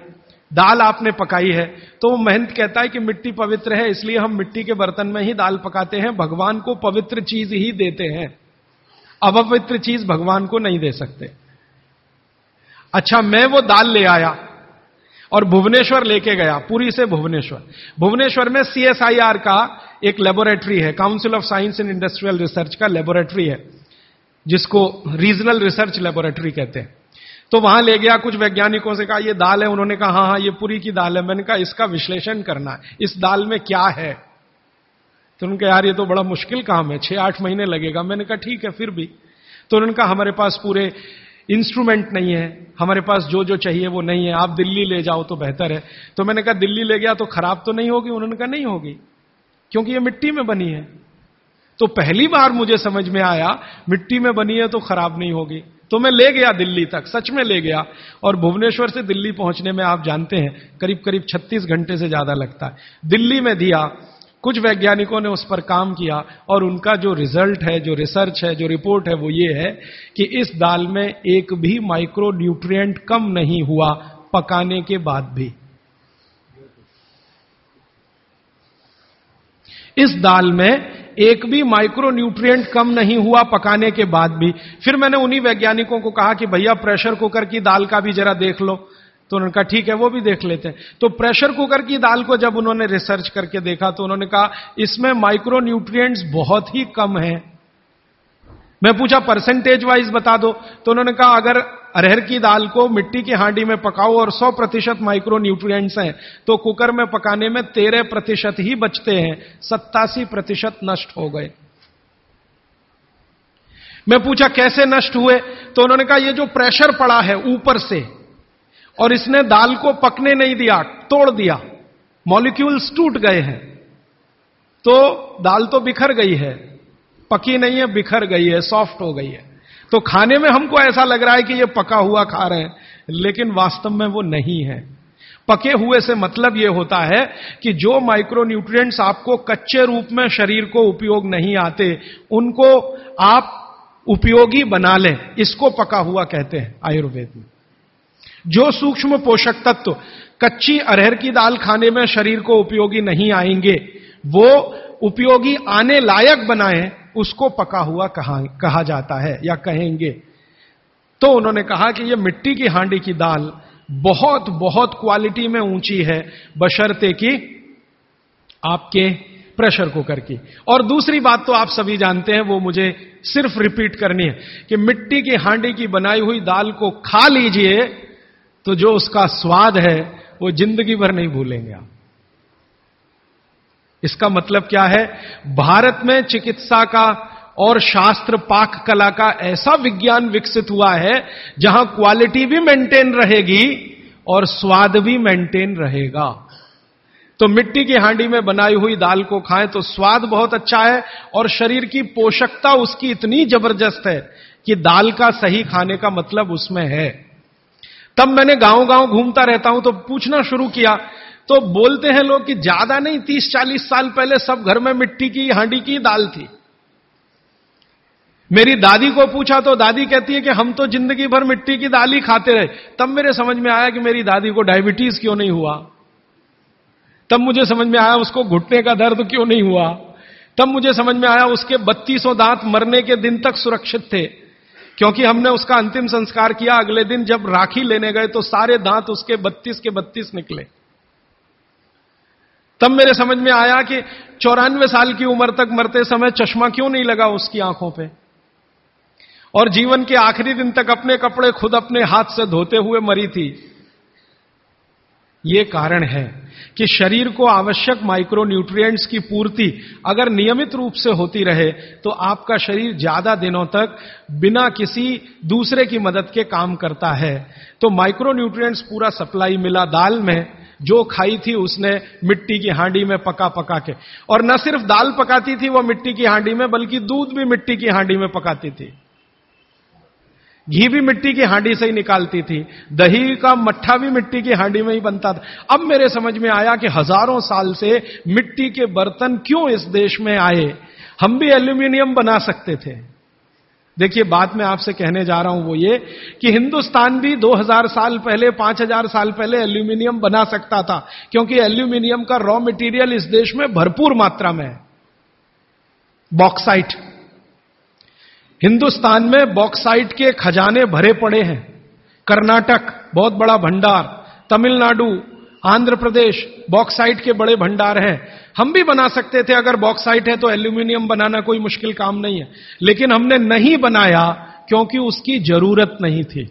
दाल आपने पकाई है। तो महंत कहता है कि मिट्टी पवित्र है, इसलिए हम मिट्टी के बर्तन में ही दाल पकाते हैं। भगवान को पवित्र चीज़ ही देते हैं। अपवित्र चीज़ भगवान को नहीं दे सकते। अच्छा मैं वो दाल ले आया और भुवनेश्वर लेके गया, पुरी से भुवनेश्वर। भुवनेश्वर में सीएसआईआर का एक लेबोरेटरी है council of science and industrial research का लेबोरेटरी है, जिसको रीजनल रिसर्च लेबोरेटरी कहते हैं। तो वहाँ ले गया, कुछ वैज्ञानिकों से कहा, ये दाल है। उन्होंने कहा हाँ हाँ ये पूरी की दाल है। मैंने कहा, इसका विश्लेषण करना है। इस दाल में क्या है? तो उनके यार, ये तो बड़ा मुश्किल काम है, छह, आठ महीने लगेगा। मैंने कहा, ठीक है, फिर भी। तो उन्होंने कहा, हमारे पास पूरे इंस्ट्रूमेंट नहीं है, हमारे पास जो जो चाहिए वो नहीं है, आप दिल्ली ले जाओ तो बेहतर है। तो मैंने कहा, दिल्ली ले गया तो खराब तो नहीं होगी? उन्होंने कहा, नहीं होगी, क्योंकि ये मिट्टी में बनी है। तो पहली बार मुझे समझ में आया, मिट्टी में बनी है तो खराब नहीं होगी। तो मैं ले गया दिल्ली तक, सच में ले गया। और भुवनेश्वर से दिल्ली पहुँचने में आप जानते हैं करीब करीब 36 घंटे से ज़्यादा लगता है। दिल्ली में दिया कुछ वैज्ञानिकों ने उस पर काम किया और उनका जो रिज़ल्ट है, जो रिसर्च है, जो रिपोर्ट है, वो ये है कि इस दाल में एक भी माइक्रो न्यूट्रिएंट कम नहीं हुआ पकाने के बाद भी। इस दाल में एक भी माइक्रो न्यूट्रिएंट कम नहीं हुआ पकाने के बाद भी। फिर मैंने उन्हीं वैज्ञानिकों को कहा कि भैया प्रेशर कुकर की दाल का भी जरा देख लो। तो उन्होंने कहा, ठीक है, वो भी देख लेते हैं। तो प्रेशर कुकर की दाल को जब उन्होंने रिसर्च करके देखा तो उन्होंने कहा, इसमें माइक्रो न्यूट्रिएंट्स बहुत ही कम है। मैं पूछा परसेंटेज वाइज बता दो। तो उन्होंने कहा, अगर अरहर की दाल को मिट्टी की हांडी में पकाओ और 100 प्रतिशत माइक्रो न्यूट्रिएंट्स हैं तो कुकर में पकाने में 13 प्रतिशत ही बचते हैं, सत्तासी प्रतिशत नष्ट हो गए। मैं पूछा, कैसे नष्ट हुए? तो उन्होंने कहा, ये जो प्रेशर पड़ा है ऊपर से और इसने दाल को पकने नहीं दिया, तोड़ दिया। मॉलिक्यूल्स टूट गए हैं। तो दाल तो बिखर गई है। पकी नहीं है, बिखर गई है सॉफ्ट हो गई है। तो खाने में हमको ऐसा लग रहा है कि ये पका हुआ खा रहे हैं, लेकिन वास्तव में वो नहीं है। पके हुए से मतलब यह होता है कि जो माइक्रो न्यूट्रिएंट्स आपको कच्चे रूप में शरीर को उपयोग नहीं आते, उनको आप उपयोगी बना लें, इसको पका हुआ कहते हैं, आयुर्वेद में। जो सूक्ष्म पोषक तत्व कच्ची अरहर की दाल खाने में शरीर को उपयोगी नहीं आएँगे वो उपयोगी आने लायक बनाए उसको पका हुआ कहा, कहा जाता है या कहेंगे। तो उन्होंने कहा कि यह मिट्टी की हांडी की दाल बहुत बहुत क्वालिटी में ऊँची है बशर्ते कि आपके प्रेशर कुकर की। और दूसरी बात तो आप सभी जानते हैं वो मुझे सिर्फ़ रिपीट करनी है कि मिट्टी की हांडी की बनाई हुई दाल को खा लीजिए तो जो उसका स्वाद है, वो ज़िंदगी भर नहीं भूलेंगे आप। इसका मतलब क्या है? भारत में चिकित्सा का और शास्त्र पाक कला का ऐसा विज्ञान विकसित हुआ है, जहाँ क्वालिटी भी मेंटेन रहेगी और स्वाद भी मेंटेन रहेगा। तो मिट्टी की हांडी में बनाई हुई दाल को खाएँ तो स्वाद बहुत अच्छा है और शरीर की पोषकता उसकी इतनी ज़बरदस्त है कि दाल का सही खाने का मतलब उसमें है। तब मैंने गाँव गाँव घूमता रहता हूँ तो पूछना शुरू किया। तो बोलते हैं लोग कि ज़्यादा नहीं तीस चालीस साल पहले सब घर में मिट्टी की, हांडी की दाल थी। मेरी दादी को पूछा तो दादी कहती है कि हम तो ज़िंदगी भर मिट्टी की दाल ही खाते रहे। तब मेरे समझ में आया कि मेरी दादी को डायबिटीज़ क्यों नहीं हुआ। तब मुझे समझ में आया उसको घुटने का दर्द क्यों नहीं हुआ। तब मुझे समझ में आया उसके बत्तीसों दांत मरने के दिन तक सुरक्षित थे। क्योंकि हमने उसका अंतिम संस्कार किया, अगले दिन जब राखी लेने गए तो सारे दांत उसके बत्तीस के बत्तीस निकले। तब मेरे समझ में आया कि चौरानवे साल की उम्र तक मरते समय चश्मा क्यों नहीं लगा उसकी आँखों पे? और जीवन के आखिरी दिन तक अपने कपड़े खुद अपने हाथ से धोते हुए मरी थी। ये कारण है। कि शरीर को आवश्यक माइक्रो न्यूट्रिएंट्स की पूर्ति अगर नियमित रूप से होती रहे तो आपका शरीर ज़्यादा दिनों तक बिना किसी दूसरे की मदद के काम करता है। तो माइक्रो न्यूट्रिएंट्स पूरा सप्लाई मिला दाल में, जो खाई थी उसने मिट्टी की हांडी में पका पका के। और न सिर्फ़ दाल पकाती थी वो मिट्टी की हांडी में, बल्कि दूध भी मिट्टी की हांडी में पकाती थी। घी भी मिट्टी की हांडी से ही निकालती थी, दही का मट्ठा भी मिट्टी की हांडी में ही बनता था। अब मेरे समझ में आया कि हज़ारों साल से मिट्टी के बर्तन क्यों इस देश में आए? हम भी एल्यूमिनियम बना सकते थे। देखिए, बात मैं आपसे कहने जा रहा हूँ वो ये कि हिंदुस्तान भी 2000 साल पहले 5000 साल पहले एल्यूमिनियम बना सकता था, क्योंकि एल्यूमिनियम का रॉ मटेरियल इस देश में भरपूर मात्रा में है। बॉक्साइट हिंदुस्तान में बॉक्साइट के खजाने भरे पड़े हैं। कर्नाटक, बहुत बड़ा भंडार। तमिलनाडु, आंध्र प्रदेश, बॉक्साइट के बड़े भंडार हैं। हम भी बना सकते थे, अगर बॉक्साइट है तो एल्यूमिनियम बनाना कोई मुश्किल काम नहीं है। लेकिन हमने नहीं बनाया क्योंकि उसकी ज़रूरत नहीं थी।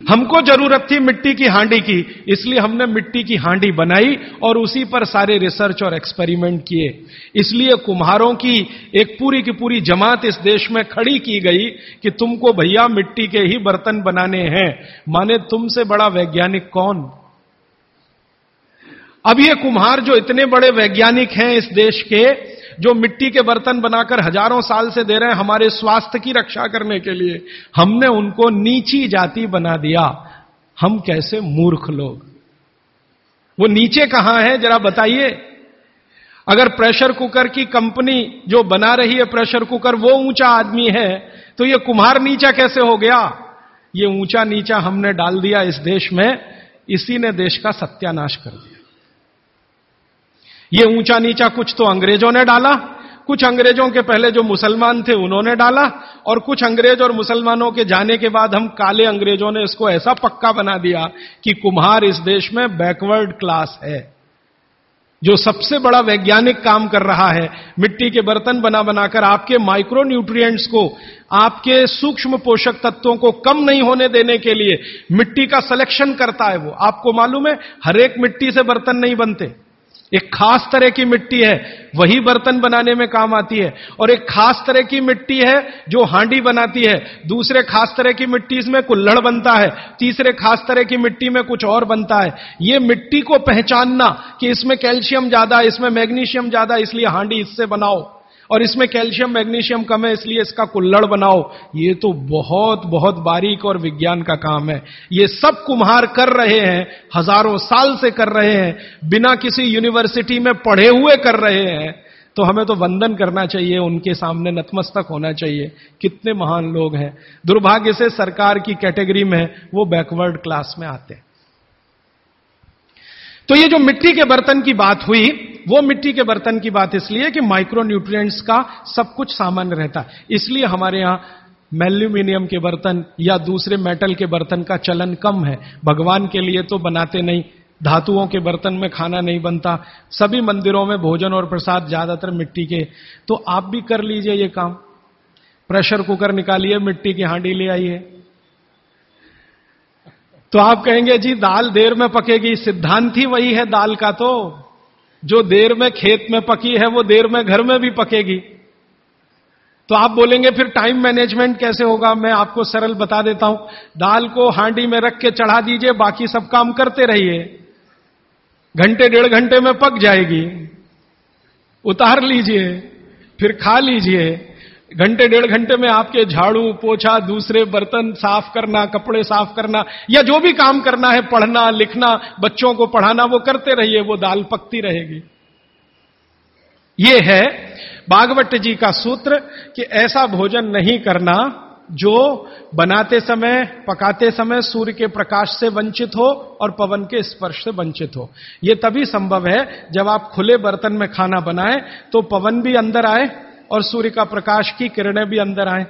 हमको ज़रूरत थी मिट्टी की हांडी की, इसलिए हमने मिट्टी की हांडी बनाई और उसी पर सारे रिसर्च और एक्सपेरिमेंट किए। इसलिए कुम्हारों की एक पूरी की पूरी जमात इस देश में खड़ी की गई कि तुमको भैया मिट्टी के ही बर्तन बनाने हैं। माने तुमसे बड़ा वैज्ञानिक कौन? अब ये कुम्हार जो इतने बड़े वैज्ञानिक हैं इस देश के जो मिट्टी के बर्तन बनाकर हज़ारों साल से दे रहे हैं हमारे स्वास्थ्य की रक्षा करने के लिए, हमने उनको नीची जाति बना दिया। हम कैसे मूर्ख लोग? वो नीचे कहाँ है? जरा बताइए। अगर प्रेशर कुकर की कंपनी जो बना रही है प्रेशर कुकर, वो ऊँचा आदमी है तो ये कुम्हार नीचा कैसे हो गया? ये ऊँचा नीचा हमने डाल दिया इस देश में, इसी ने देश का सत्यानाश कर दिया। ये ऊँचा नीचा कुछ तो अंग्रेज़ों ने डाला, कुछ अंग्रेज़ों के पहले जो मुसलमान थे उन्होंने डाला, और कुछ अंग्रेज़ और मुसलमानों के जाने के बाद हम काले अंग्रेज़ों ने इसको ऐसा पक्का बना दिया कि कुम्हार इस देश में बैकवर्ड क्लास है, जो सबसे बड़ा वैज्ञानिक काम कर रहा है। मिट्टी के बर्तन बना बनाकर आपके माइक्रो न्यूट्रिएंट्स को, आपके सूक्ष्म पोषक तत्वों को कम नहीं होने देने के लिए मिट्टी का सिलेक्शन करता है वो। आपको मालूम है, हर एक मिट्टी से बर्तन नहीं बनते। एक खास तरह की मिट्टी है, वही बर्तन बनाने में काम आती है। और एक खास तरह की मिट्टी है, जो हांडी बनाती है। दूसरे खास तरह की मिट्टी इसमें कुल्लड़ बनता है। तीसरे खास तरह की मिट्टी में कुछ और बनता है। ये मिट्टी को पहचानना कि इसमें कैल्शियम ज़्यादा इसमें मैग्नीशियम ज़्यादा इसलिए हांडी इससे बनाओ। और इसमें कैल्शियम, मैग्नीशियम कम है, इसलिए इसका कुल्लड़ बनाओ। ये तो बहुत बहुत बारीक और विज्ञान का काम है। ये सब कुम्हार कर रहे हैं, हज़ारों साल से कर रहे हैं, बिना किसी यूनिवर्सिटी में पढ़े हुए कर रहे हैं। तो हमें तो वंदन करना चाहिए, उनके सामने नतमस्तक होना चाहिए। कितने महान लोग हैं। दुर्भाग्य से सरकार की कैटेगरी में वो बैकवर्ड क्लास में आते हैं। तो ये जो मिट्टी के बर्तन की बात हुई, वो मिट्टी के बर्तन की बात इसलिए कि माइक्रो न्यूट्रिएंट्स का सब कुछ सामान्य रहता है। इसलिए हमारे यहाँ मेल्यूमिनियम के बर्तन या दूसरे मेटल के बर्तन का चलन कम है। भगवान के लिए तो बनाते नहीं, धातुओं के बर्तन में खाना नहीं बनता। सभी मंदिरों में भोजन और प्रसाद ज़्यादातर मिट्टी के। तो आप भी कर लीजिए ये काम। प्रेशर कुकर निकालिए, मिट्टी की हांडी ले आइए। तो आप कहेंगे, जी, दाल देर में पकेगी। सिद्धांत ही वही है दाल का तो। जो देर में खेत में पकी है, वो देर में घर में भी पकेगी। तो आप बोलेंगे, फिर टाइम मैनेजमेंट कैसे होगा? मैं आपको सरल बता देता हूँ। दाल को हांडी में रख के चढ़ा दीजिए, बाकी सब काम करते रहिए। घंटे, डेढ़ घंटे में पक जाएगी। उतार लीजिए, फिर खा लीजिए। घंटे डेढ़ घंटे में आपके झाड़ू, पोछा, दूसरे बर्तन साफ़ करना, कपड़े साफ़ करना, या जो भी काम करना है, पढ़ना, लिखना, बच्चों को पढ़ाना, वो करते रहिए, वो दाल पकती रहेगी। ये है बागवट जी का सूत्र कि ऐसा भोजन नहीं करना जो बनाते समय, पकाते समय सूर्य के प्रकाश से वंचित हो और पवन के स्पर्श से वंचित हो। यह तभी संभव है जब आप खुले बर्तन में खाना बनाएँ तो पवन भी अंदर आए और सूर्य का प्रकाश की किरणें भी अंदर आए,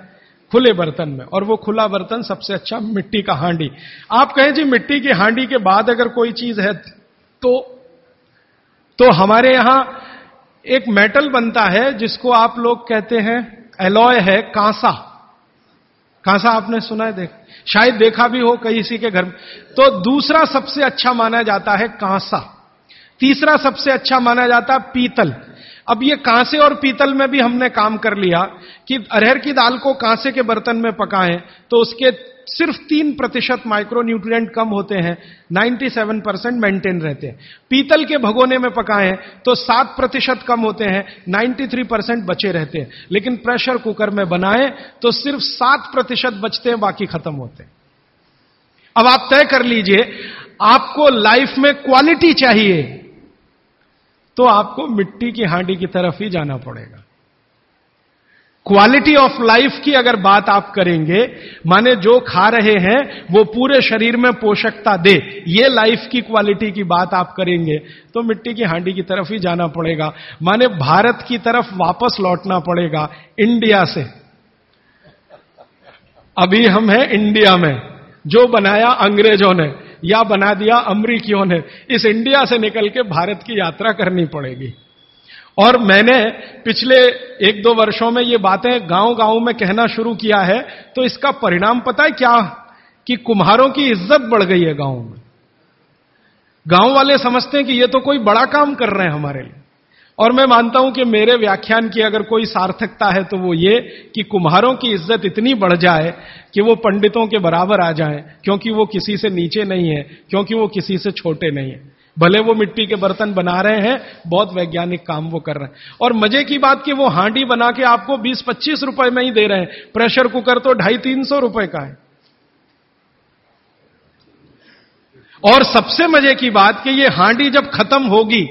खुले बर्तन में। और वो खुला बर्तन सबसे अच्छा मिट्टी का हांडी। आप कहें जी, मिट्टी की हांडी के बाद अगर कोई चीज़ है तो तो हमारे यहाँ एक मेटल बनता है, जिसको आप लोग कहते हैं एलॉय है कांसा। कांसा आपने सुना है, देख, शायद देखा भी हो कहीं इसी के घर में। तो दूसरा सबसे अच्छा माना जाता है कांसा। तीसरा सबसे अच्छा माना जाता है पीतल। अब ये कांसे और पीतल में भी हमने काम कर लिया कि अरहर की दाल को कांसे के बर्तन में पकाएँ तो उसके सिर्फ़ तीन प्रतिशत माइक्रो न्यूट्रिएंट कम होते हैं 97 परसेंट मेंटेन रहते हैं। पीतल के भगोने में पकाएँ तो सात प्रतिशत कम होते हैं 93 परसेंट बचे रहते हैं। लेकिन प्रेशर कुकर में बनाएँ तो सिर्फ़ सात प्रतिशत बचते हैं, बाकी खत्म होते हैं। अब आप तय कर लीजिए, आपको लाइफ में क्वालिटी चाहिए तो आपको मिट्टी की हांडी की तरफ़ ही जाना पड़ेगा। क्वालिटी ऑफ़ लाइफ की अगर बात आप करेंगे, माने जो खा रहे हैं, वो पूरे शरीर में पोषकता दे, ये लाइफ की क्वालिटी की बात आप करेंगे तो मिट्टी की हांडी की तरफ़ ही जाना पड़ेगा। माने भारत की तरफ़ वापस लौटना पड़ेगा, इंडिया से। अभी हम हैं इंडिया में, जो बनाया अंग्रेज़ों ने। या बना दिया अमरीकियों ने। इस इंडिया से निकल के भारत की यात्रा करनी पड़ेगी। और मैंने पिछले एक दो वर्षों में ये बातें गाँव गाँव में कहना शुरू किया है तो इसका परिणाम पता है क्या? कि कुम्हारों की इज़्ज़त बढ़ गई है गाँव में। गाँव वाले समझते हैं कि ये तो कोई बड़ा काम कर रहे हैं हमारे लिए। और मैं मानता हूँ कि मेरे व्याख्यान की अगर कोई सार्थकता है तो वो ये कि कुम्हारों की इज़्ज़त इतनी बढ़ जाए कि वो पंडितों के बराबर आ जाएँ, क्योंकि वो किसी से नीचे नहीं है, क्योंकि वो किसी से छोटे नहीं है। भले वो मिट्टी के बर्तन बना रहे हैं, बहुत वैज्ञानिक काम वो कर रहे हैं। और मज़े की बात कि वो हांडी बना के आपको 20-25 रुपए में ही दे रहे हैं। प्रेशर कुकर तो ढाई तीन सौ रुपए का है। और सबसे मज़े की बात कि ये हांडी जब खत्म होगी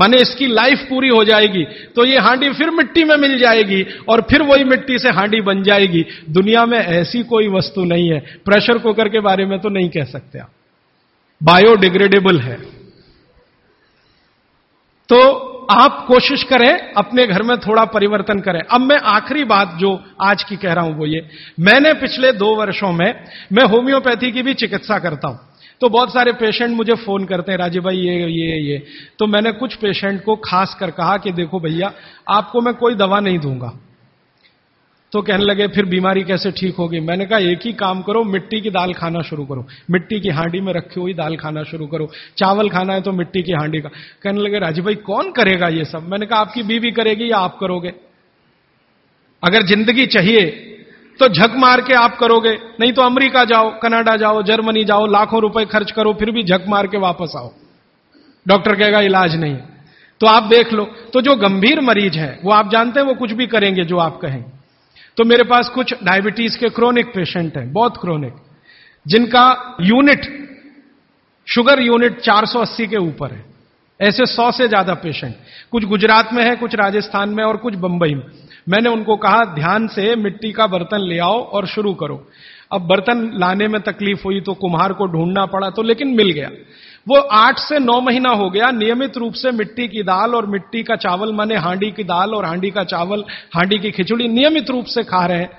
माने इसकी लाइफ पूरी हो जाएगी तो ये हांडी फिर मिट्टी में मिल जाएगी और फिर वही मिट्टी से हांडी बन जाएगी। दुनिया में ऐसी कोई वस्तु नहीं है। प्रेशर कुकर के बारे में तो नहीं कह सकते आप। बायोडिग्रेडेबल है। तो आप कोशिश करें, अपने घर में थोड़ा परिवर्तन करें। अब मैं आखिरी बात जो आज की कह रहा हूँ वो ये। मैंने पिछले दो वर्षों में, मैं होम्योपैथी की भी चिकित्सा करता हूँ। तो बहुत सारे पेशेंट मुझे फ़ोन करते हैं, राजीव भाई, ये ये ये। तो मैंने कुछ पेशेंट को खास कर कहा कि देखो भैया, आपको मैं कोई दवा नहीं दूँगा। तो कहने लगे, फिर बीमारी कैसे ठीक होगी? मैंने कहा, एक ही काम करो, मिट्टी की दाल खाना शुरू करो। मिट्टी की हांडी में रखी हुई दाल खाना शुरू करो। चावल खाना है तो मिट्टी की हांडी का कहने लगे, राजीव भाई, कौन करेगा ये सब? मैंने कहा, आपकी बीवी करेगी या आप करोगे? अगर ज़िंदगी चाहिए तो झक मार के आप करोगे। नहीं तो अमेरिका जाओ, कनाडा जाओ, जर्मनी जाओ, लाखों रुपए खर्च करो, फिर भी झक मार के वापस आओ। डॉक्टर कहेगा, इलाज नहीं तो आप देख लो तो जो गंभीर मरीज़ है, वो आप जानते हैं, वो कुछ भी करेंगे जो आप कहें। तो मेरे पास कुछ डायबिटीज़ के क्रोनिक पेशेंट हैं, बहुत क्रोनिक, जिनका यूनिट, शुगर यूनिट 480 के ऊपर है। ऐसे 100 से ज़्यादा पेशेंट, कुछ गुजरात में है, कुछ राजस्थान में, और कुछ बंबई में। मैंने उनको कहा, ध्यान से मिट्टी का बर्तन ले आओ और शुरू करो। अब बर्तन लाने में तकलीफ़ हुई तो कुम्हार को ढूंढना पड़ा तो लेकिन मिल गया। वो आठ से नौ महीना हो गया, नियमित रूप से मिट्टी की दाल और मिट्टी का चावल, माने हांडी की दाल और हांडी का चावल, हांडी की खिचड़ी नियमित रूप से खा रहे हैं।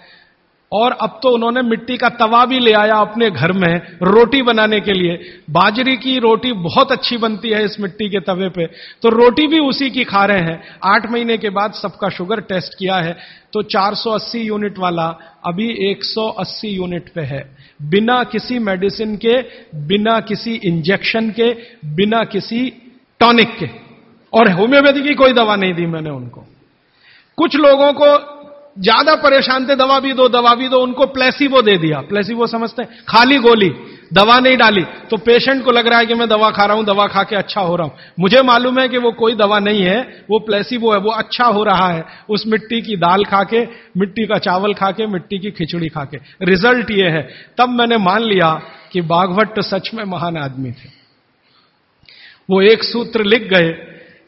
और अब तो उन्होंने मिट्टी का तवा भी ले आया अपने घर में रोटी बनाने के लिए। बाजरी की रोटी बहुत अच्छी बनती है इस मिट्टी के तवे पे। तो रोटी भी उसी की खा रहे हैं। आठ महीने के बाद सबका शुगर टेस्ट किया है। तो 480 यूनिट वाला अभी 180 यूनिट पे है। बिना किसी मेडिसिन के, बिना किसी इंजेक्शन के, बिना किसी टॉनिक के। और होम्योपैथी की कोई दवा नहीं दी मैंने उनको। कुछ लोगों को ज़्यादा परेशान थे, दवा भी दो, दवा भी दो, उनको प्लेसिबो दे दिया। प्लेसिबो समझते हैं, खाली गोली, दवा नहीं डाली। तो पेशेंट को लग रहा है कि मैं दवा खा रहा हूँ, दवा खा के अच्छा हो रहा हूँ। मुझे मालूम है कि वो कोई दवा नहीं है, वो प्लेसिबो है, वो अच्छा हो रहा है। उस मिट्टी की दाल खा के, मिट्टी का चावल खा के, मिट्टी की खिचड़ी खा के। रिज़ल्ट ये है, तब मैंने मान लिया कि बाघवट सच में महान आदमी थे। वो एक सूत्र लिख गए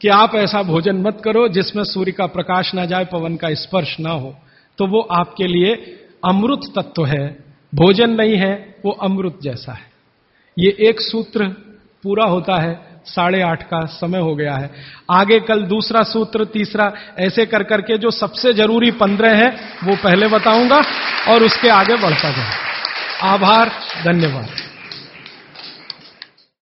कि आप ऐसा भोजन मत करो जिसमें सूर्य का प्रकाश ना जाए, पवन का स्पर्श ना हो। तो वो आपके लिए अमृत तत्व है। भोजन नहीं है, वो अमृत जैसा है। ये एक सूत्र पूरा होता है, साढ़े आठ का समय हो गया है। आगे कल दूसरा सूत्र, तीसरा, ऐसे कर करके जो सबसे ज़रूरी पंद्रह है, वो पहले बताऊँगा और उसके आगे बढ़ता जाए आभार, धन्यवाद।